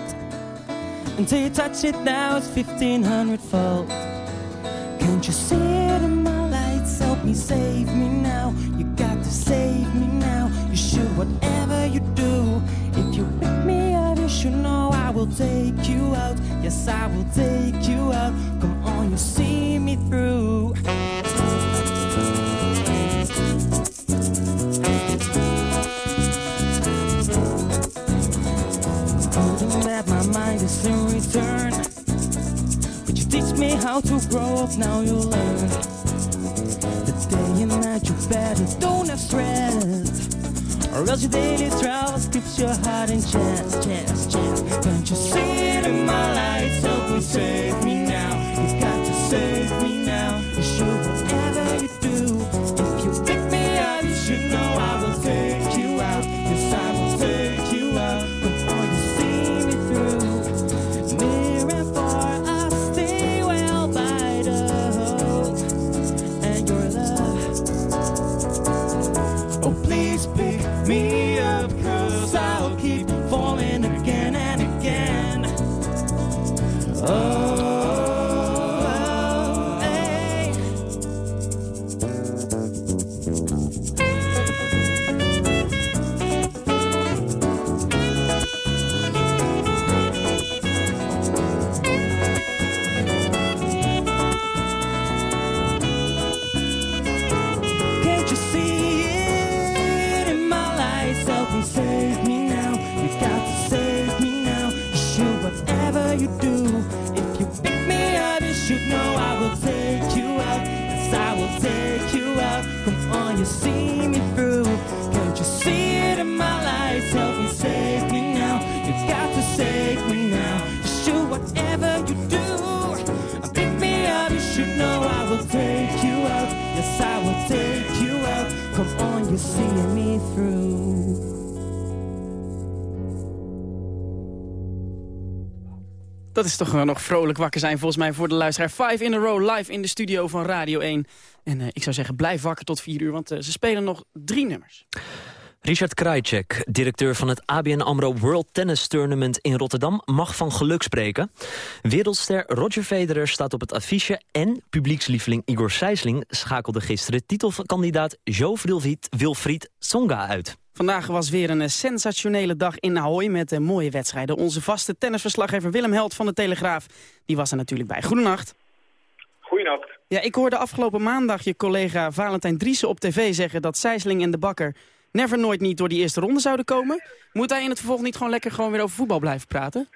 Until you touch it now, it's 1500 fold. Can't you see it in my lights? Help me, save me now. You got to save me now. You should, whatever you do. If you pick me up, you should know I will take you out. Yes, I will take you out. Come on, you see me through. Holding that my mind is in return. But you teach me how to grow up, now you learn. The day and night you better don't have stress. Or else your daily trials keeps your heart in chest, chest, chest. Can't you see it in my lights? Help me save me now. You got toch nog vrolijk wakker zijn volgens mij voor de luisteraar. Five in a row live in de studio van Radio 1. En uh, ik zou zeggen, blijf wakker tot 4 uur, want uh, ze spelen nog drie nummers. Richard Krajcek, directeur van het ABN AMRO World Tennis Tournament in Rotterdam... mag van geluk spreken. Wereldster Roger Federer staat op het affiche... en publiekslieveling Igor Sijsling schakelde gisteren... titelkandidaat Jo Wilfried Tsonga uit. Vandaag was weer een sensationele dag in Ahoy met uh, mooie wedstrijden. Onze vaste tennisverslaggever Willem Held van de Telegraaf... die was er natuurlijk bij. Goedenacht. Goedenacht. Ja, ik hoorde afgelopen maandag je collega Valentijn Driessen op tv zeggen... dat Sijsling en de Bakker never nooit niet door die eerste ronde zouden komen. Moet hij in het vervolg niet gewoon lekker gewoon weer over voetbal blijven praten?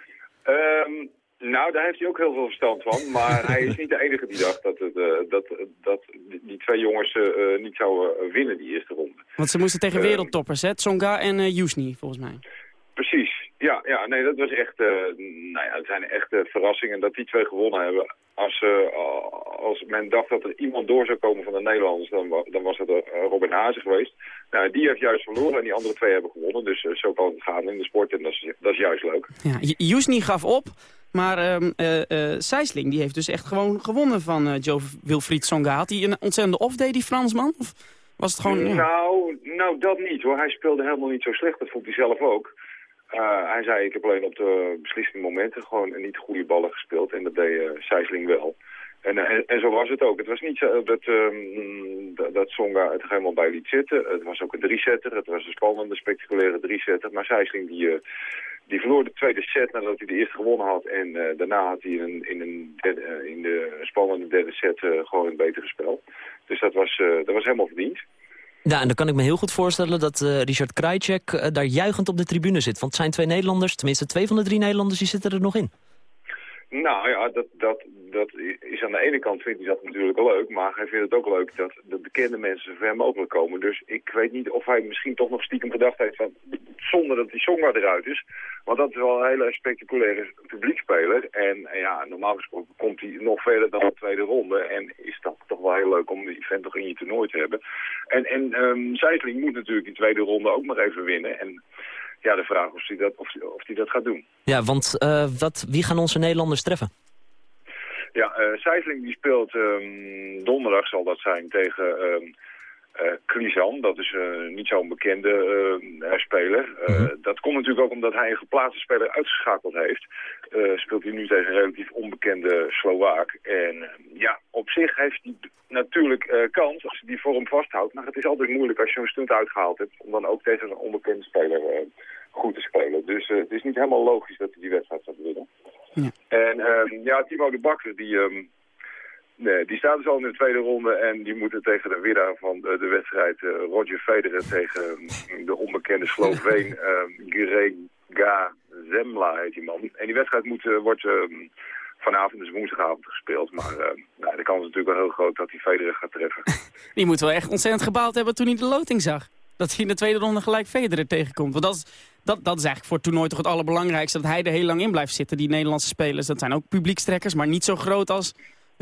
Um, nou, daar heeft hij ook heel veel verstand van. Maar hij is niet de enige die dacht dat, het, uh, dat, dat die twee jongens uh, niet zouden winnen die eerste ronde. Want ze moesten tegen wereldtoppers, hè? Tsonga en uh, Jusni, volgens mij. Precies. Ja, ja, nee, dat was echt, nou ja, het zijn echt verrassingen dat die twee gewonnen hebben. Als, als men dacht dat er iemand door zou komen van de Nederlanders, dan, dan was het Robin Hazen geweest. Nou, die heeft juist verloren en die andere twee hebben gewonnen. Dus zo kan het gaan in de sport en dat is, dat is juist leuk. Ja, Jusni gaf op, maar um, uh, uh, Sijsling die heeft dus echt gewoon gewonnen van uh, Joe Wilfried Songa. Had hij een ontzettende off-day, die Fransman? Of was het gewoon... Nou, nou, dat niet hoor. Hij speelde helemaal niet zo slecht. Dat vond hij zelf ook. hij zei, ik heb alleen op de beslissende momenten gewoon niet goede ballen gespeeld. En dat deed Sijsling wel. En, en, zo was het ook. Het was niet zo dat, um, dat, Songa het helemaal bij liet zitten. Het was ook een drie-setter. Het was een spannende, spectaculaire drie-setter. Maar Sijsling die, die verloor de tweede set nadat hij de eerste gewonnen had. En uh, daarna had hij in, in, een uh, in de spannende derde set uh, gewoon een betere spel. Dus dat was, dat was helemaal verdiend. Ja, en dan kan ik me heel goed voorstellen dat Richard Krajcek daar juichend op de tribune zit. Want het zijn twee Nederlanders, tenminste twee van de drie Nederlanders, die zitten er nog in. Nou ja, dat, dat, dat is aan de ene kant vindt hij dat natuurlijk leuk, maar hij vindt het ook leuk dat de bekende mensen zo ver mogelijk komen. Dus ik weet niet of hij misschien toch nog stiekem gedacht heeft van, zonder dat die Songa eruit is. Want dat is wel een hele spectaculaire publiekspeler. En, ja, normaal gesproken komt hij nog verder dan de tweede ronde. En is dat toch wel heel leuk om die event toch in je toernooi te hebben. En, en um, moet natuurlijk die tweede ronde ook nog even winnen. En ja, de vraag of hij dat, of, of die dat gaat doen. Ja, want uh, wat, wie gaan onze Nederlanders treffen? Ja, uh, die speelt um, donderdag zal dat zijn tegen um, uh, Klisan. Dat is uh, niet zo'n bekende uh, speler. -hmm. Dat komt natuurlijk ook omdat hij een geplaatste speler uitgeschakeld heeft. speelt hij nu tegen een relatief onbekende Slovaak. En ja, op zich heeft hij natuurlijk kans als hij die vorm vasthoudt. Maar het is altijd moeilijk als je een stunt uitgehaald hebt... om dan ook tegen een onbekende speler goed te spelen. Dus het is niet helemaal logisch dat hij die wedstrijd gaat winnen. Ja. En um, ja, Timo de Bakker, die, um, nee, die staat dus al in de tweede ronde en die moeten tegen de winnaar van de, de wedstrijd uh, Roger Federer tegen um, de onbekende Sloveen Grega Zemla heet die man. En die wedstrijd moet, uh, wordt vanavond, dus woensdagavond gespeeld. Maar uh, nou, de kans is natuurlijk wel heel groot dat hij Federer gaat treffen. Die moet wel echt ontzettend gebaald hebben toen hij de loting zag. Dat hij in de tweede ronde gelijk Federer tegenkomt. Want dat is, dat, dat is eigenlijk voor het toernooi toch het allerbelangrijkste. Dat hij er heel lang in blijft zitten, die Nederlandse spelers. Dat zijn ook publiekstrekkers, maar niet zo groot als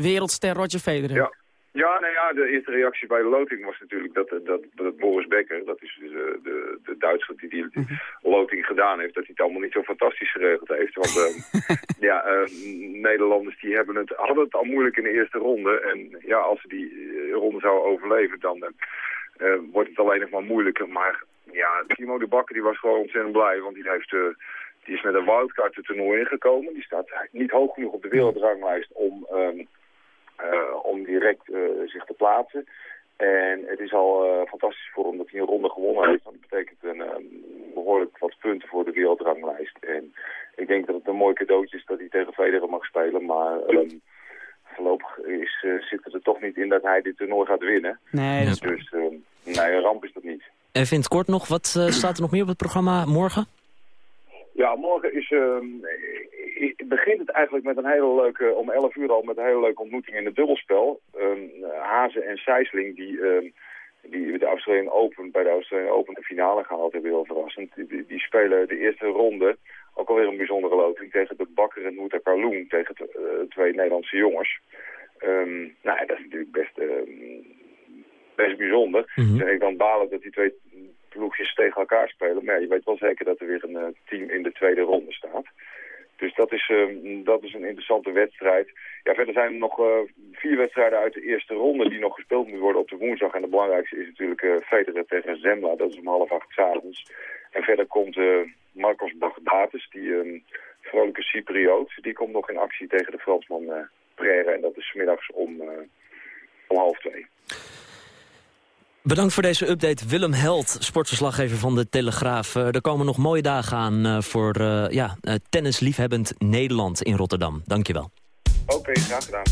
wereldster Roger Federer. Ja. Ja, nou ja, de eerste reactie bij de loting was natuurlijk dat, dat, dat Boris Becker, dat is dus de, de, de Duitser die die -hmm. loting gedaan heeft, dat hij het allemaal niet zo fantastisch geregeld heeft. Want uh, ja, uh, Nederlanders die hebben het, hadden het al moeilijk in de eerste ronde. En ja, als ze die ronde zouden overleven, dan uh, wordt het alleen nog maar moeilijker. Maar ja, Timo de Bakker die was gewoon ontzettend blij, want die heeft... die is met een wildcard het toernooi ingekomen. Die staat niet hoog genoeg op de wereldranglijst om... Um, uh, om direct uh, zich te plaatsen. En het is al uh, fantastisch voor hem dat hij een ronde gewonnen heeft. Dat betekent een, behoorlijk wat punten voor de wereldranglijst. En ik denk dat het een mooi cadeautje is dat hij tegen Federer mag spelen. Maar um, voorlopig is, zit het er toch niet in dat hij dit toernooi gaat winnen. Nee, dat is Dus nee, een ramp is dat niet. En vindt kort nog, wat staat er nog meer op het programma morgen? Ja, morgen is, uh, begint het eigenlijk met een hele leuke, om 11 uur al, met een hele leuke ontmoeting in het dubbelspel. Um, Hazen en Sijsling, die, um, die de Australian Open, bij de Australian Open de finale gehaald hebben, heel verrassend. Die, die spelen de eerste ronde, ook alweer een bijzondere loting, tegen de Bakker en Mouta Karloen, tegen uh, twee Nederlandse jongens. Um, nou, dat is natuurlijk best, best bijzonder. Mm -hmm. Ik dan balen dat die twee ploegjes tegen elkaar spelen. Maar ja, je weet wel zeker dat er weer een uh, team in de tweede ronde staat. Dus dat is, ehm, dat is een interessante wedstrijd. Ja, verder zijn er nog eh, vier wedstrijden uit de eerste ronde die nog gespeeld moeten worden op de woensdag. En de belangrijkste is natuurlijk uh, Federer tegen Zembla. Dat is om half acht avonds. En verder komt uh, Marcos Bagdatis, die um, vrolijke Cypriot. Die komt nog in actie tegen de Fransman Prère. En dat is middags om, om half twee. Bedankt voor deze update. Willem Held, sportverslaggever van de Telegraaf. er komen nog mooie dagen aan voor ja, tennisliefhebbend Nederland in Rotterdam. Dankjewel. Oké, graag gedaan.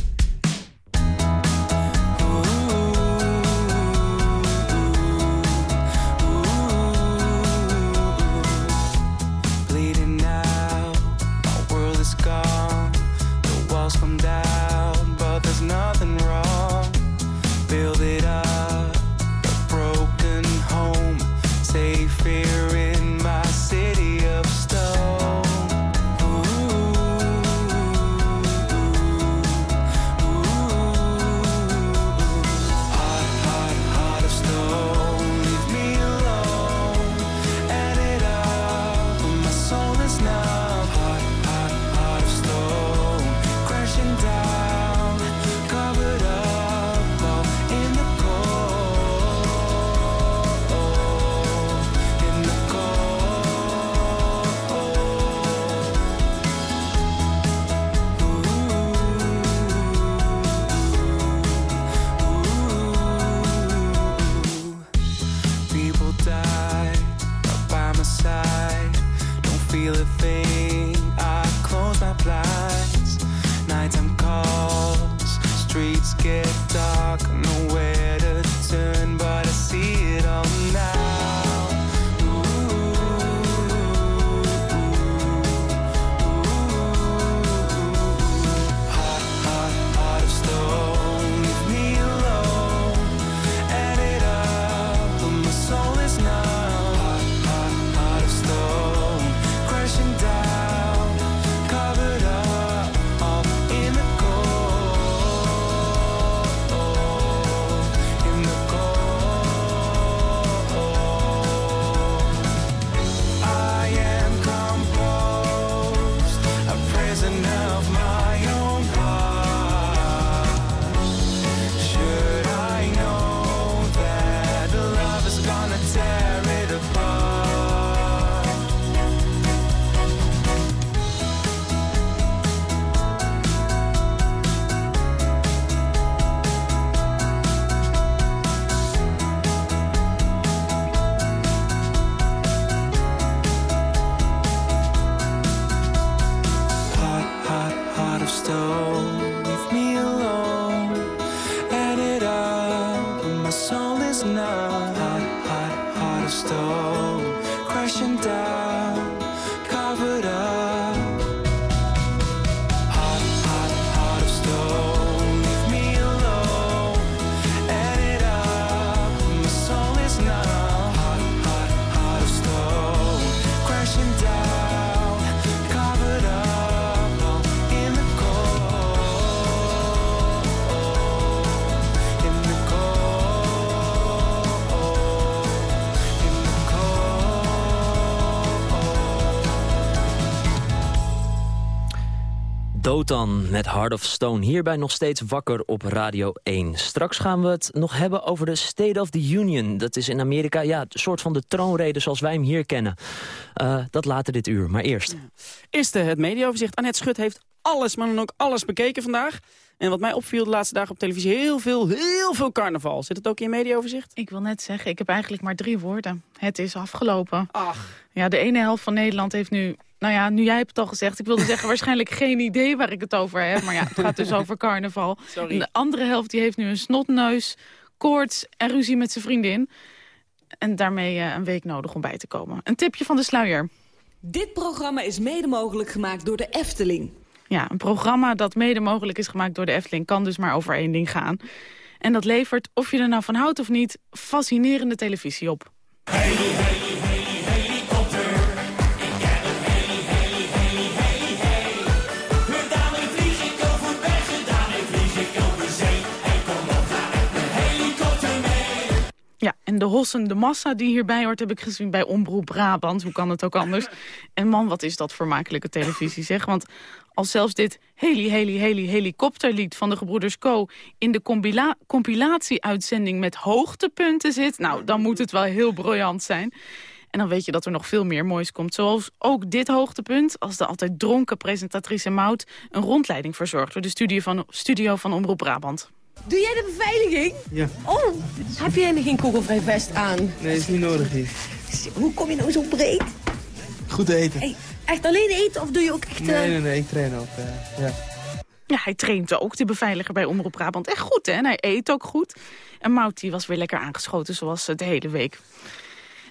Dotan met Heart of Stone. Hierbij nog steeds wakker op Radio 1. Straks gaan we het nog hebben over de State of the Union. Dat is in Amerika ja, een soort van de troonrede zoals wij hem hier kennen. Uh, dat later dit uur, maar eerst. Ja. Eerst het mediaoverzicht. Annette Schut heeft alles, maar dan ook alles bekeken vandaag. En wat mij opviel de laatste dagen op televisie, heel veel, heel veel carnaval. Zit het ook in je mediaoverzicht? Ik wil net zeggen, ik heb eigenlijk maar drie woorden. Het is afgelopen. Ach. Ja, de ene helft van Nederland heeft nu nou ja, nu jij hebt het al gezegd. Ik wilde zeggen waarschijnlijk geen idee waar ik het over heb. Maar ja, het gaat dus over carnaval. Sorry. En de andere helft die heeft nu een snotneus, koorts en ruzie met zijn vriendin. En daarmee uh, een week nodig om bij te komen. Een tipje van de sluier. Dit programma is mede mogelijk gemaakt door de Efteling. Ja, een programma dat mede mogelijk is gemaakt door de Efteling... kan dus maar over één ding gaan. En dat levert, of je er nou van houdt of niet, fascinerende televisie op. Hey, hey. Ja, en de hossende massa die hierbij hoort... heb ik gezien bij Omroep Brabant. Hoe kan het ook anders? En man, wat is dat vermakelijke televisie, zeg. Want als zelfs dit heli, heli, heli, helikopterlied van de gebroeders Co... in de compila compilatie-uitzending met hoogtepunten zit... nou, dan moet het wel heel briljant zijn. En dan weet je dat er nog veel meer moois komt. Zoals ook dit hoogtepunt, als de altijd dronken presentatrice Mout... een rondleiding verzorgt door de studio van, studio van Omroep Brabant. Doe jij de beveiliging? Ja. Oh, heb jij nog geen kogelvrij vest aan? Nee, is niet nodig hier. Hoe kom je nou zo breed? Goed eten. Hey, echt alleen eten of doe je ook echt... uh... Nee, nee, nee, ik train ook, uh, ja. Ja, hij traint ook, de beveiliger bij Omroep Brabant. Echt goed, hè? En hij eet ook goed. En Mout die was weer lekker aangeschoten, zoals de hele week.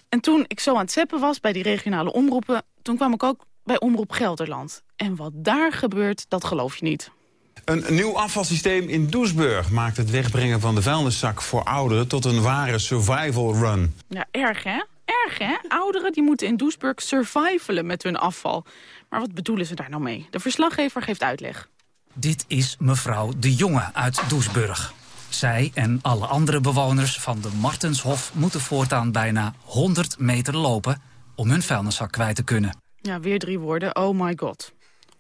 En toen ik zo aan het zeppen was bij die regionale omroepen... toen kwam ik ook bij Omroep Gelderland. En wat daar gebeurt, dat geloof je niet. Een nieuw afvalsysteem in Doesburg maakt het wegbrengen van de vuilniszak voor ouderen tot een ware survival run. Ja, erg hè? Erg hè? Ouderen die moeten in Doesburg survivalen met hun afval. Maar wat bedoelen ze daar nou mee? De verslaggever geeft uitleg. Dit is mevrouw De Jonge uit Doesburg. Zij en alle andere bewoners van de Martenshof moeten voortaan bijna 100 meter lopen om hun vuilniszak kwijt te kunnen. Ja, weer drie woorden. Oh my god.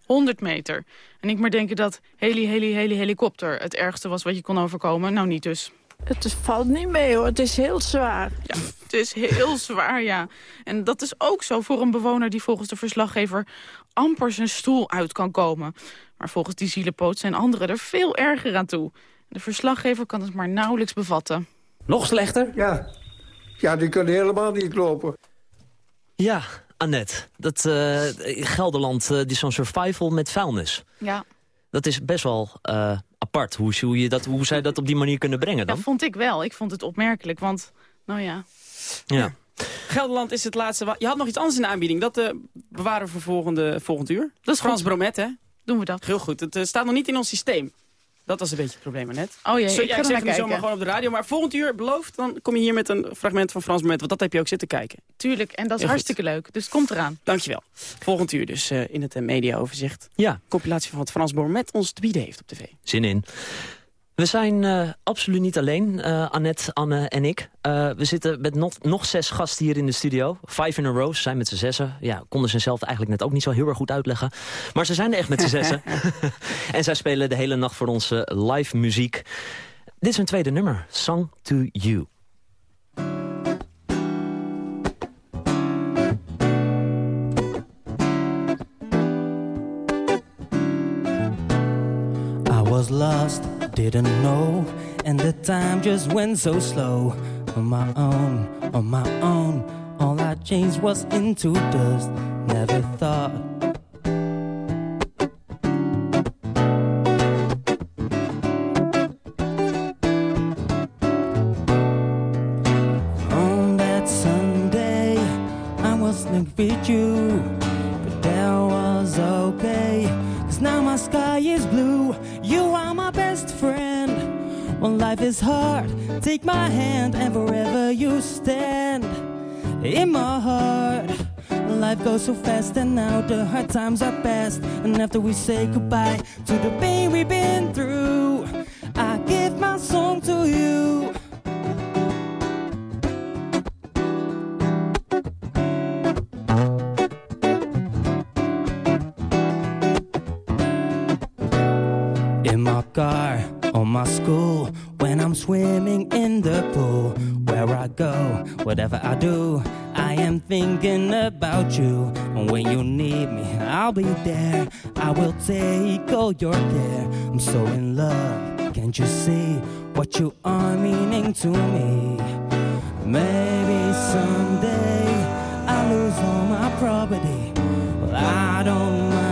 100 meter. En ik maar denken dat heli, heli, heli, helikopter het ergste was wat je kon overkomen. Nou, niet dus. Het valt niet mee hoor, het is heel zwaar. Ja, het is heel zwaar, ja. En dat is ook zo voor een bewoner die volgens de verslaggever amper zijn stoel uit kan komen. Maar volgens die zielepoot zijn anderen er veel erger aan toe. De verslaggever kan het maar nauwelijks bevatten. Nog slechter? Ja, ja die kunnen helemaal niet lopen. Ja, Annette, dat uh, Gelderland, uh, die zo'n survival met vuilnis. Ja. Dat is best wel uh, apart, hoe, hoe, je dat, hoe zij dat op die manier kunnen brengen dan. Ja, vond ik wel. Ik vond het opmerkelijk, want, nou ja. Ja. Gelderland is het laatste... Je had nog iets anders in de aanbieding. Dat uh, bewaren we voor volgende, volgend uur. Dat is Frans Bromet, hè? Doen we dat. Heel goed. Het uh, staat nog niet in ons systeem. Dat was een beetje het probleem net. Oh jee, Zo, ik ja, ga ik er zeg nu zomaar gewoon op de radio. Maar volgend uur, beloofd, dan kom je hier met een fragment van Frans Moment. Want dat heb je ook zitten kijken. Tuurlijk, en dat is Heel hartstikke leuk. Dus het komt eraan. Dankjewel. Volgend uur dus uh, in het uh, mediaoverzicht. Ja. Compilatie van wat Frans Bromet ons te bieden heeft op tv. Zin in. We zijn uh, absoluut niet alleen, uh, Annette, Anne en ik. Uh, we zitten met nog, nog zes gasten hier in de studio. Five in a row, ze zijn met z'n zessen. Ja, konden ze zelf eigenlijk net ook niet zo heel erg goed uitleggen. Maar ze zijn er echt met z'n zessen. en zij spelen de hele nacht voor ons live muziek. Dit is hun tweede nummer, Song to You. was lost, didn't know, and the time just went so slow. On my own, on my own, all I changed was into dust. Never thought. When life is hard, take my hand and forever you stand. In my heart, life goes so fast, and now the hard times are past. And after we say goodbye to the pain we've been through, I give my song to you. I'm swimming in the pool, where I go, whatever I do, I am thinking about you. And when you need me, I'll be there. I will take all your care. I'm so in love, can't you see what you are meaning to me? Maybe someday I lose all my property. Well, I don't mind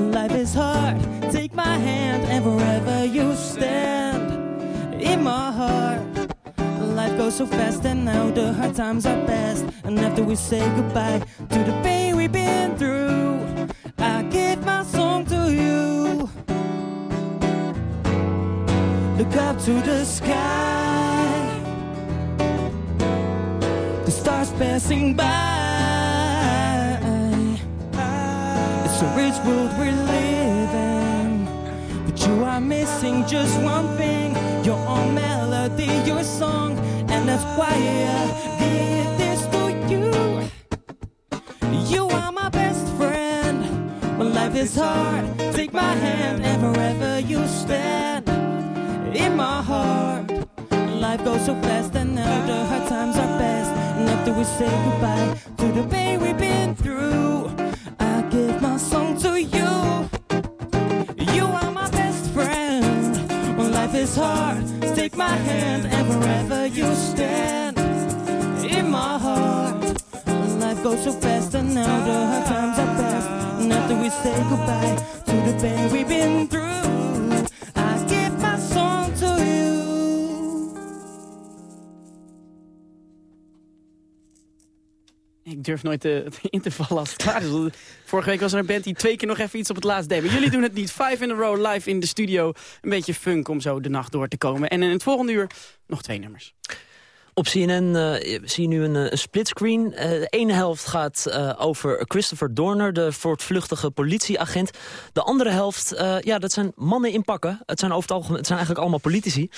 Life is hard, take my hand and wherever you stand. In my heart, life goes so fast, and now the hard times are past. And after we say goodbye to the pain we've been through, I give my song to you. Look up to the sky, the stars passing by. It's rich world we're living, but You are missing just one thing your own melody, your song, and that's why I give this to you. You are my best friend when life is hard. Take my hand and forever you stand in my heart. Life goes so fast and now the hard times are past. And after we say goodbye to the pain we've been through, give my song to you. You are my best friend when life is hard. Take my hand and forever you stand in my heart. Life goes so fast and now the hard times are past. And after we say goodbye to the pain we've been through, Ik durf nooit eh, in te het klaar. Want Vorige week was er een band die twee keer nog even iets op het laatst deed. Maar jullie doen het niet. Five in a row live in de studio. Een beetje funk om zo de nacht door te komen. En in het volgende uur nog twee nummers. Op CNN eh, zie je nu een, eh, een splitscreen. Eh, de ene helft gaat over Christopher Dorner, de voortvluchtige politieagent. De andere helft, ja, dat zijn mannen in pakken. Het zijn over het algemeen, het zijn eigenlijk allemaal politici.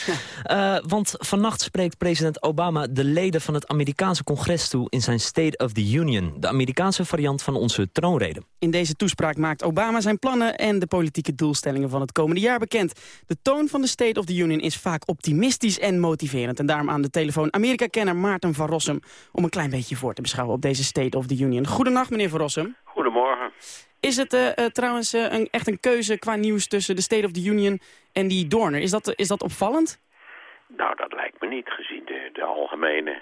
Want vannacht spreekt president Obama de leden van het Amerikaanse congres toe... in zijn State of the Union, de Amerikaanse variant van onze troonrede. In deze toespraak maakt Obama zijn plannen en de politieke doelstellingen van het komende jaar bekend. De toon van de State of the Union is vaak optimistisch en motiverend. En daarom aan de telefoon Amerika-kenner Maarten van Rossum... om een klein beetje voor te beschouwen op deze State of the Union. Goedenacht, meneer van Rossum. Goedemorgen. Is het eh, eh, trouwens eh, een, echt een keuze qua nieuws tussen de State of the Union en die Dorner? Is dat, is dat opvallend? Nou, dat lijkt me niet. Gezien de, de algemene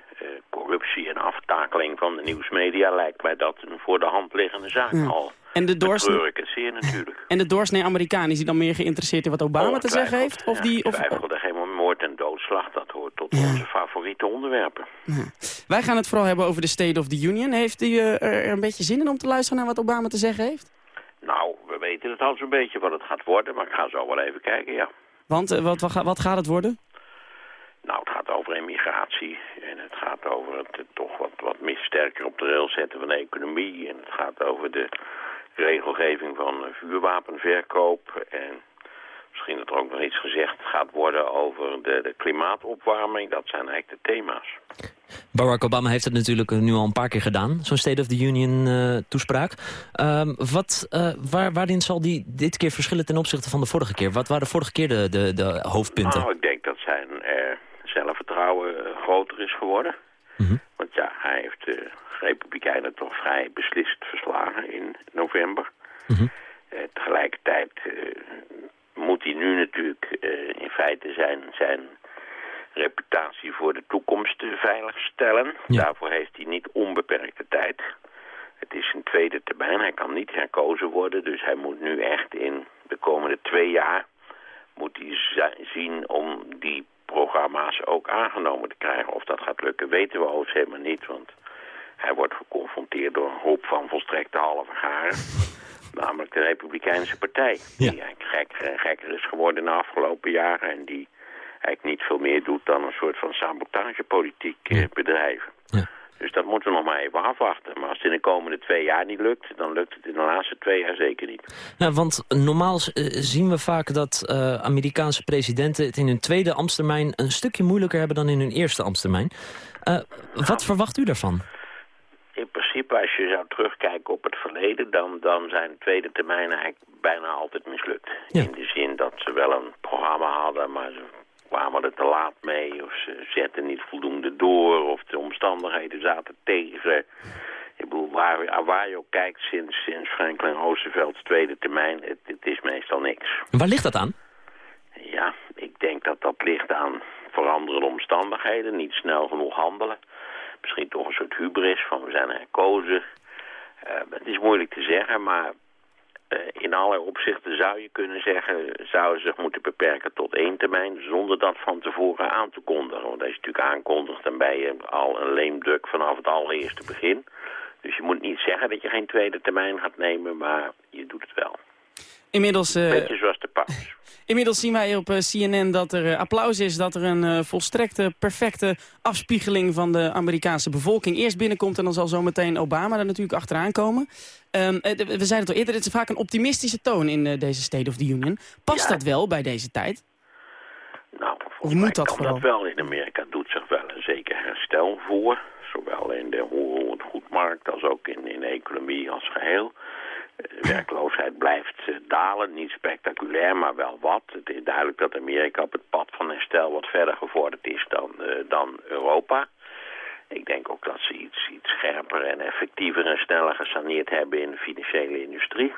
corruptie en aftakeling van de nieuwsmedia... lijkt mij dat een voor de hand liggende zaak. Ja. Al En de, doorsnee, ik het zeer natuurlijk. en de doorsnee Amerikaan, is die dan meer geïnteresseerd in wat Obama te zeggen heeft? Of die, of, Twijfelde helemaal moord en Dat hoort tot onze favoriete onderwerpen. wij gaan het vooral hebben over de State of the Union. Heeft u eh, er een beetje zin in om te luisteren naar wat Obama te zeggen heeft? Nou, we weten het al zo'n beetje wat het gaat worden. Maar ik ga zo wel even kijken, ja. Want eh, wat, wat, ga- wat gaat het worden? Nou, het gaat over immigratie en het gaat over het eh, toch wat, wat meer sterker op de rail zetten van de economie. En het gaat over de regelgeving van vuurwapenverkoop. En misschien dat er ook nog iets gezegd gaat worden over de, de klimaatopwarming. Dat zijn eigenlijk de thema's. Barack Obama heeft het natuurlijk nu al een paar keer gedaan, zo'n State of the Union eh, toespraak. Ehm, wat, eh, waar, waarin zal die dit keer verschillen ten opzichte van de vorige keer? Wat waren de vorige keer de, de, de hoofdpunten? Nou, ik denk dat zijn eh, zelfvertrouwen groter is geworden. Want ja, hij heeft de Republikeinen toch vrij beslist verslagen in november. Eh, tegelijkertijd moet hij nu natuurlijk eh, in feite zijn, zijn reputatie voor de toekomst eh, veiligstellen. Daarvoor heeft hij niet onbeperkte tijd. Het is een tweede termijn, hij kan niet herkozen worden. Dus hij moet nu echt in de komende twee jaar moet hij zi- zien om die programma's ook aangenomen te krijgen. Of dat gaat lukken, weten we overigens helemaal niet. Want hij wordt geconfronteerd door een groep van volstrekte halve garen. Namelijk de Republikeinse Partij. Die eigenlijk gekker en gekker is geworden de afgelopen jaren. En die eigenlijk niet veel meer doet dan een soort van sabotagepolitiek eh, bedrijven. Dus dat moeten we nog maar even afwachten. Maar als het in de komende twee jaar niet lukt, dan lukt het in de laatste twee jaar zeker niet. Nou, want normaal eh, zien we vaak dat eh, Amerikaanse presidenten het in hun tweede ambtstermijn een stukje moeilijker hebben dan in hun eerste ambtstermijn. Eh, wat verwacht u daarvan? In principe, als je zou terugkijken op het verleden, dan, dan zijn tweede termijnen eigenlijk bijna altijd mislukt. In de zin dat ze wel een programma hadden, maar ze kwamen er te laat mee. Of ze zetten niet voldoende door, of de omstandigheden zaten tegen. Ik bedoel, waar, waar je ook kijkt sinds, sinds Franklin Roosevelt's tweede termijn, het, het is meestal niks. Waar ligt dat aan? Ja, ik denk dat dat ligt aan veranderende omstandigheden, niet snel genoeg handelen. Misschien toch een soort hubris van we zijn herkozen. Eh, het is moeilijk te zeggen, maar eh, in allerlei opzichten zou je kunnen zeggen... zouden ze zich moeten beperken tot één termijn... zonder dat van tevoren aan te kondigen. Want als je natuurlijk aankondigt, dan ben je al een leemduk vanaf het allereerste begin. Dus je moet niet zeggen dat je geen tweede termijn gaat nemen, maar je doet het wel. Inmiddels... eh, Beetje zoals de paus. Inmiddels zien wij op eh, CNN dat er eh, applaus is, dat er een eh, volstrekte, perfecte afspiegeling van de Amerikaanse bevolking eerst binnenkomt en dan zal zometeen Obama er natuurlijk achteraan komen. Ehm, eh, we zeiden het al eerder, het is vaak een optimistische toon in deze State of the Union. Past dat wel bij deze tijd? Nou, Of moet dat kan vooral? dat wel. In Amerika doet zich wel een zeker herstel voor. Zowel in de hoe het goedmarkt als ook in, in de economie als geheel. Eh, werkloosheid blijft eh, dalen, niet spectaculair, maar wel wat. Het is duidelijk dat Amerika op het pad van herstel wat verder gevorderd is dan, eh, dan Europa. Ik denk ook dat ze iets, iets scherper en effectiever en sneller gesaneerd hebben in de financiële industrie.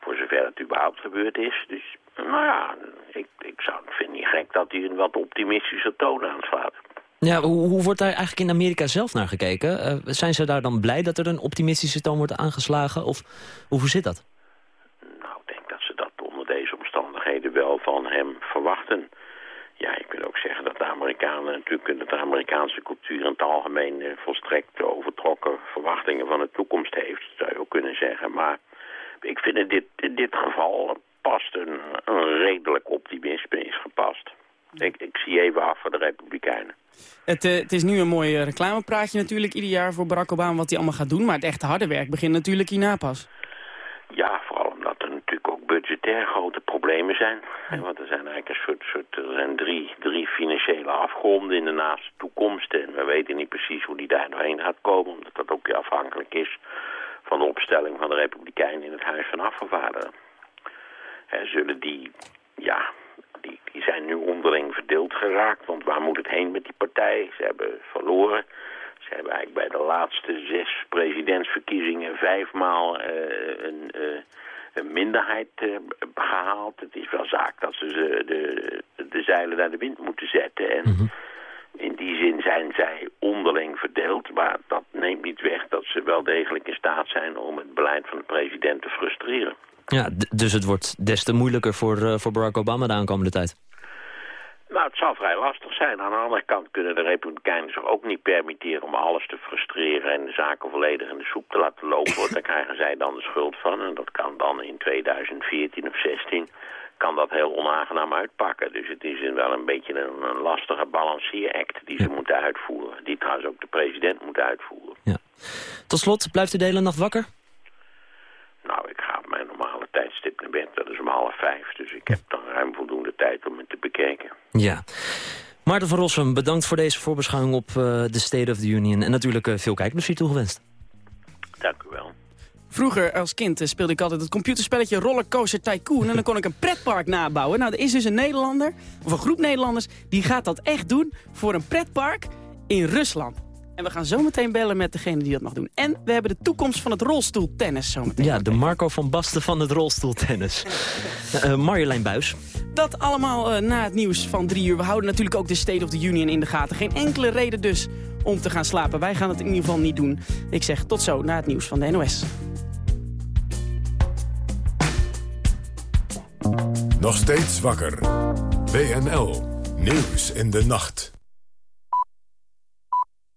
Voor zover het überhaupt gebeurd is. Dus, nou ja, ik, ik zou, vind het niet gek dat hij een wat optimistische toon aanslaat. Ja, hoe, wordt daar eigenlijk in Amerika zelf naar gekeken? Eh, zijn ze daar dan blij dat er een optimistische toon wordt aangeslagen? Of hoe zit dat? Ik denk dat ze dat onder deze omstandigheden wel van hem verwachten. Ja, je kunt ook zeggen dat de Amerikanen natuurlijk dat de Amerikaanse cultuur in het algemeen eh, volstrekt overtrokken verwachtingen van de toekomst heeft, zou je ook kunnen zeggen. Maar ik vind in dit, in dit geval past een, een redelijk optimisme is gepast. Ik, ik zie even af voor de Republikeinen. Het, eh, het is nu een mooi eh, reclamepraatje natuurlijk ieder jaar voor Barack Obama wat hij allemaal gaat doen. Maar het echte harde werk begint natuurlijk hierna pas. Ja, vooral omdat er natuurlijk ook budgetair grote problemen zijn. Want er zijn eigenlijk een soort, soort er zijn drie, drie financiële afgronden in de naaste toekomst. En we weten niet precies hoe die daar doorheen gaat komen. Omdat dat ook weer afhankelijk is van de opstelling van de Republikeinen in het Huis van Afgevaardigden. En zullen die, ja, die, die zijn nu onderling verdeeld geraakt. Want waar moet het heen met die partij? Ze hebben verloren. Ze hebben eigenlijk bij de laatste zes presidentsverkiezingen vijfmaal eh, een, eh, een minderheid eh, gehaald. Het is wel zaak dat ze de, de zeilen naar de wind moeten zetten. En in die zin zijn zij onderling verdeeld. Maar dat neemt niet weg dat ze wel degelijk in staat zijn om het beleid van de president te frustreren. Ja, dus het wordt des te moeilijker voor, eh, voor Barack Obama de aankomende tijd. Nou, het zal vrij lastig zijn. Aan de andere kant kunnen de Republikeinen zich ook niet permitteren om alles te frustreren en de zaken volledig in de soep te laten lopen. Want daar krijgen zij dan de schuld van. En dat kan dan in 2014 of 16 kan dat heel onaangenaam uitpakken. Dus het is wel een beetje een, een lastige balanceeract die ze moeten uitvoeren. Die trouwens ook de president moet uitvoeren. Tot slot, blijft u de hele nacht wakker? Nou, ik ga op mijn normale tijdstip naar bed. Dat is om half vijf. Dus ik heb dan ruim voldoende tijd om het te bekijken. Ja. Maarten van Rossum, bedankt voor deze voorbeschouwing op eh, de State of the Union. En natuurlijk eh, veel kijkplezier toegewenst. Dank u wel. Vroeger als kind eh, speelde ik altijd het computerspelletje Rollercoaster Tycoon. En dan kon ik een pretpark nabouwen. Nou, er is dus een Nederlander, of een groep Nederlanders... die gaat dat echt doen voor een pretpark in Rusland. En we gaan zo meteen bellen met degene die dat mag doen. En we hebben de toekomst van het rolstoeltennis zometeen. Ja, de Marco van Basten van het rolstoeltennis. Eh, Marjolein Buis. Dat allemaal eh, na het nieuws van drie uur. We houden natuurlijk ook de State of the Union in de gaten. Geen enkele reden dus om te gaan slapen. Wij gaan het in ieder geval niet doen. Ik zeg tot zo na het nieuws van de NOS. Nog steeds wakker. WNL. Nieuws in de nacht.